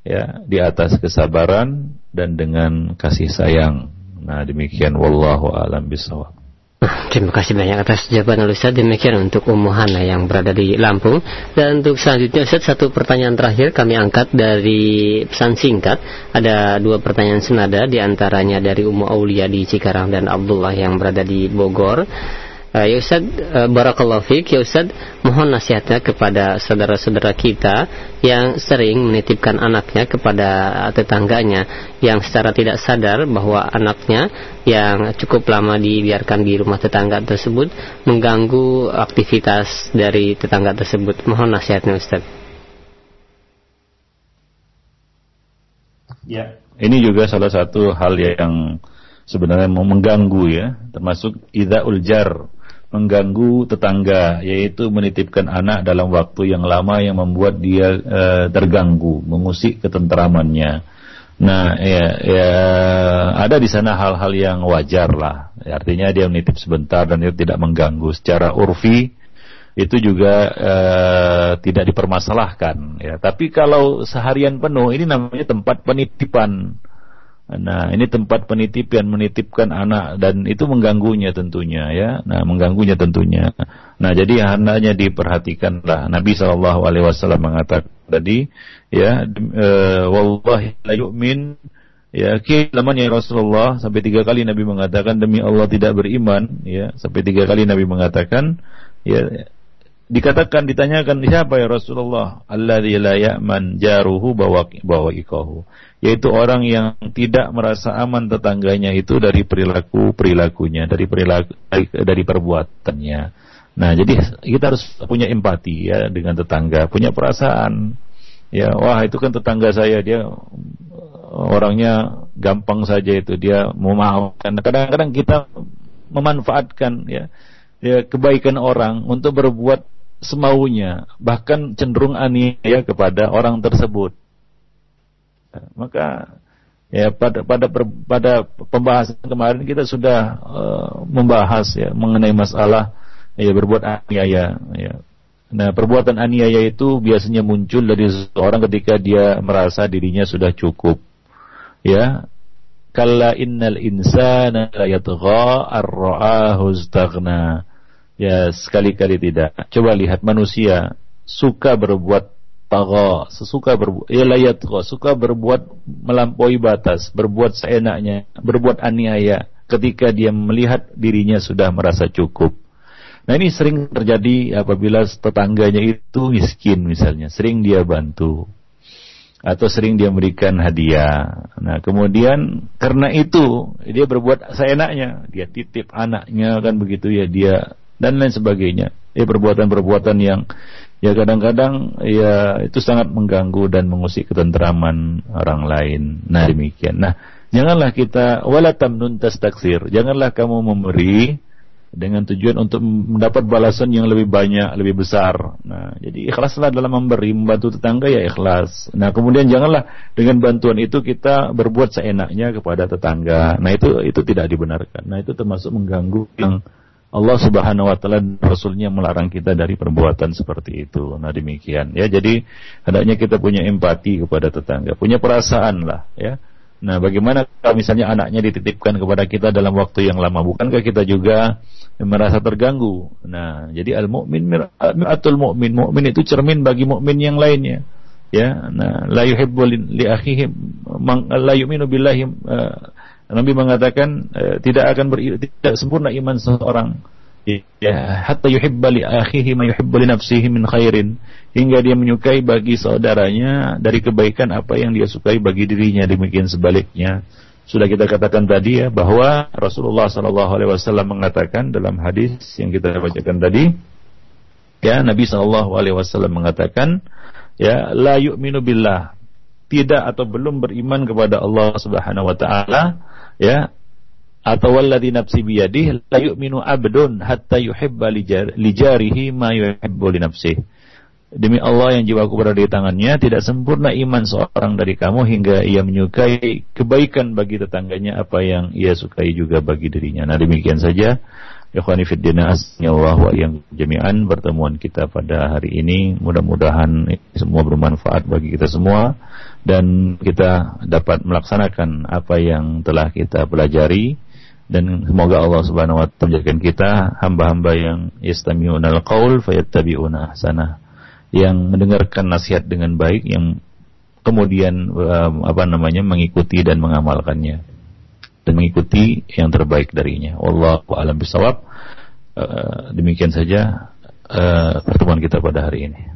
ya di atas kesabaran dan dengan kasih sayang. Nah demikian. Wallahu alam bisawab Terima kasih banyak atas jawaban Ustaz. Demikian untuk Ummu Hana yang berada di Lampung. Dan untuk selanjutnya Ustaz, satu pertanyaan terakhir kami angkat dari pesan singkat. Ada dua pertanyaan senada, di antaranya dari Ummu Aulia di Cikarang dan Abdullah yang berada di Bogor. Uh, ya Ustaz, uh, Barakallahu ya Ustaz, mohon nasihatnya kepada saudara-saudara kita yang sering menitipkan anaknya kepada tetangganya yang secara tidak sadar bahwa anaknya yang cukup lama dibiarkan di rumah tetangga tersebut mengganggu aktivitas dari tetangga tersebut. Mohon nasihatnya Ustaz. Ya, ini juga salah satu hal yang sebenarnya mengganggu ya, termasuk ida uljar mengganggu tetangga yaitu menitipkan anak dalam waktu yang lama yang membuat dia e, terganggu, mengusik ketentramannya. Nah, ya, ya ada di sana hal-hal yang wajar lah. Artinya dia menitip sebentar dan itu tidak mengganggu. Secara urfi itu juga e, tidak dipermasalahkan. Ya, tapi kalau seharian penuh ini namanya tempat penitipan. Nah, ini tempat penitipan menitipkan anak dan itu mengganggunya tentunya ya. Nah, mengganggunya tentunya. Nah, jadi hendaknya diperhatikanlah. Nabi Shallallahu alaihi wasallam mengatakan tadi ya e, wallahi la yu'min ya kilaman ya Rasulullah sampai tiga kali Nabi mengatakan demi Allah tidak beriman ya sampai tiga kali Nabi mengatakan ya dikatakan ditanyakan siapa ya Rasulullah? Alladzi la ya'man jaruhu bawa ikahu yaitu orang yang tidak merasa aman tetangganya itu dari perilaku perilakunya dari perilaku dari, dari perbuatannya. Nah jadi kita harus punya empati ya dengan tetangga punya perasaan. Ya wah itu kan tetangga saya dia orangnya gampang saja itu dia memaafkan. Kadang-kadang kita memanfaatkan ya ya kebaikan orang untuk berbuat semaunya, bahkan cenderung aniaya kepada orang tersebut. Maka ya pada pada pada pembahasan kemarin kita sudah uh, membahas ya mengenai masalah ya berbuat aniaya ya. Nah, perbuatan aniaya itu biasanya muncul dari seorang ketika dia merasa dirinya sudah cukup. Ya. kalla innal insana la yatgha ar-ra'ahu istaghna. Ya, sekali-kali tidak. Coba lihat manusia suka berbuat tagha, sesuka berbuat ya layat suka berbuat melampaui batas, berbuat seenaknya, berbuat aniaya ketika dia melihat dirinya sudah merasa cukup. Nah ini sering terjadi apabila tetangganya itu miskin misalnya, sering dia bantu atau sering dia memberikan hadiah. Nah kemudian karena itu dia berbuat seenaknya, dia titip anaknya kan begitu ya dia dan lain sebagainya. Ya perbuatan-perbuatan yang ya kadang-kadang ya itu sangat mengganggu dan mengusik ketentraman orang lain. Nah demikian. Nah janganlah kita wala tamnun tastaksir. Janganlah kamu memberi dengan tujuan untuk mendapat balasan yang lebih banyak, lebih besar. Nah, jadi ikhlaslah dalam memberi, membantu tetangga ya ikhlas. Nah, kemudian janganlah dengan bantuan itu kita berbuat seenaknya kepada tetangga. Nah, itu itu tidak dibenarkan. Nah, itu termasuk mengganggu yang Allah Subhanahu wa taala Rasulnya melarang kita dari perbuatan seperti itu. Nah, demikian ya. Jadi hendaknya kita punya empati kepada tetangga, punya perasaan lah ya Nah, bagaimana kalau misalnya anaknya dititipkan kepada kita dalam waktu yang lama? Bukankah kita juga merasa terganggu? Nah, jadi al-mu'min mir'atul mu'min. Mu'min itu cermin bagi mukmin yang lainnya. Ya, nah, la yuhibbu li akhihi la yu'minu billahi uh, Nabi mengatakan uh, tidak akan ber, tidak sempurna iman seseorang. Ya hatta yuhibba li akhihi ma yuhibbu li nafsihi min khairin. Hingga dia menyukai bagi saudaranya dari kebaikan apa yang dia sukai bagi dirinya. Demikian sebaliknya. Sudah kita katakan tadi ya bahwa Rasulullah sallallahu alaihi wasallam mengatakan dalam hadis yang kita bacakan tadi ya Nabi sallallahu alaihi wasallam mengatakan ya la yu'minu billah. Tidak atau belum beriman kepada Allah Subhanahu wa taala ya atau walladzi nafsi biyadihi la yu'minu abdun hatta yuhibba li jarihi ma yuhibbu li nafsihi. Demi Allah yang jiwaku berada di tangannya, tidak sempurna iman seorang dari kamu hingga ia menyukai kebaikan bagi tetangganya apa yang ia sukai juga bagi dirinya. Nah demikian saja. Ikhwani fiddina Allah wa yang jami'an. Pertemuan kita pada hari ini mudah-mudahan semua bermanfaat bagi kita semua. Dan kita dapat melaksanakan apa yang telah kita pelajari. Dan semoga Allah Subhanahu wa taala menjadikan kita hamba-hamba yang yastami'una al-qaul fayattabi'una ahsana yang mendengarkan nasihat dengan baik yang kemudian um, apa namanya mengikuti dan mengamalkannya dan mengikuti yang terbaik darinya. Wallahu a'lam bisawab. Uh, demikian saja uh, pertemuan kita pada hari ini.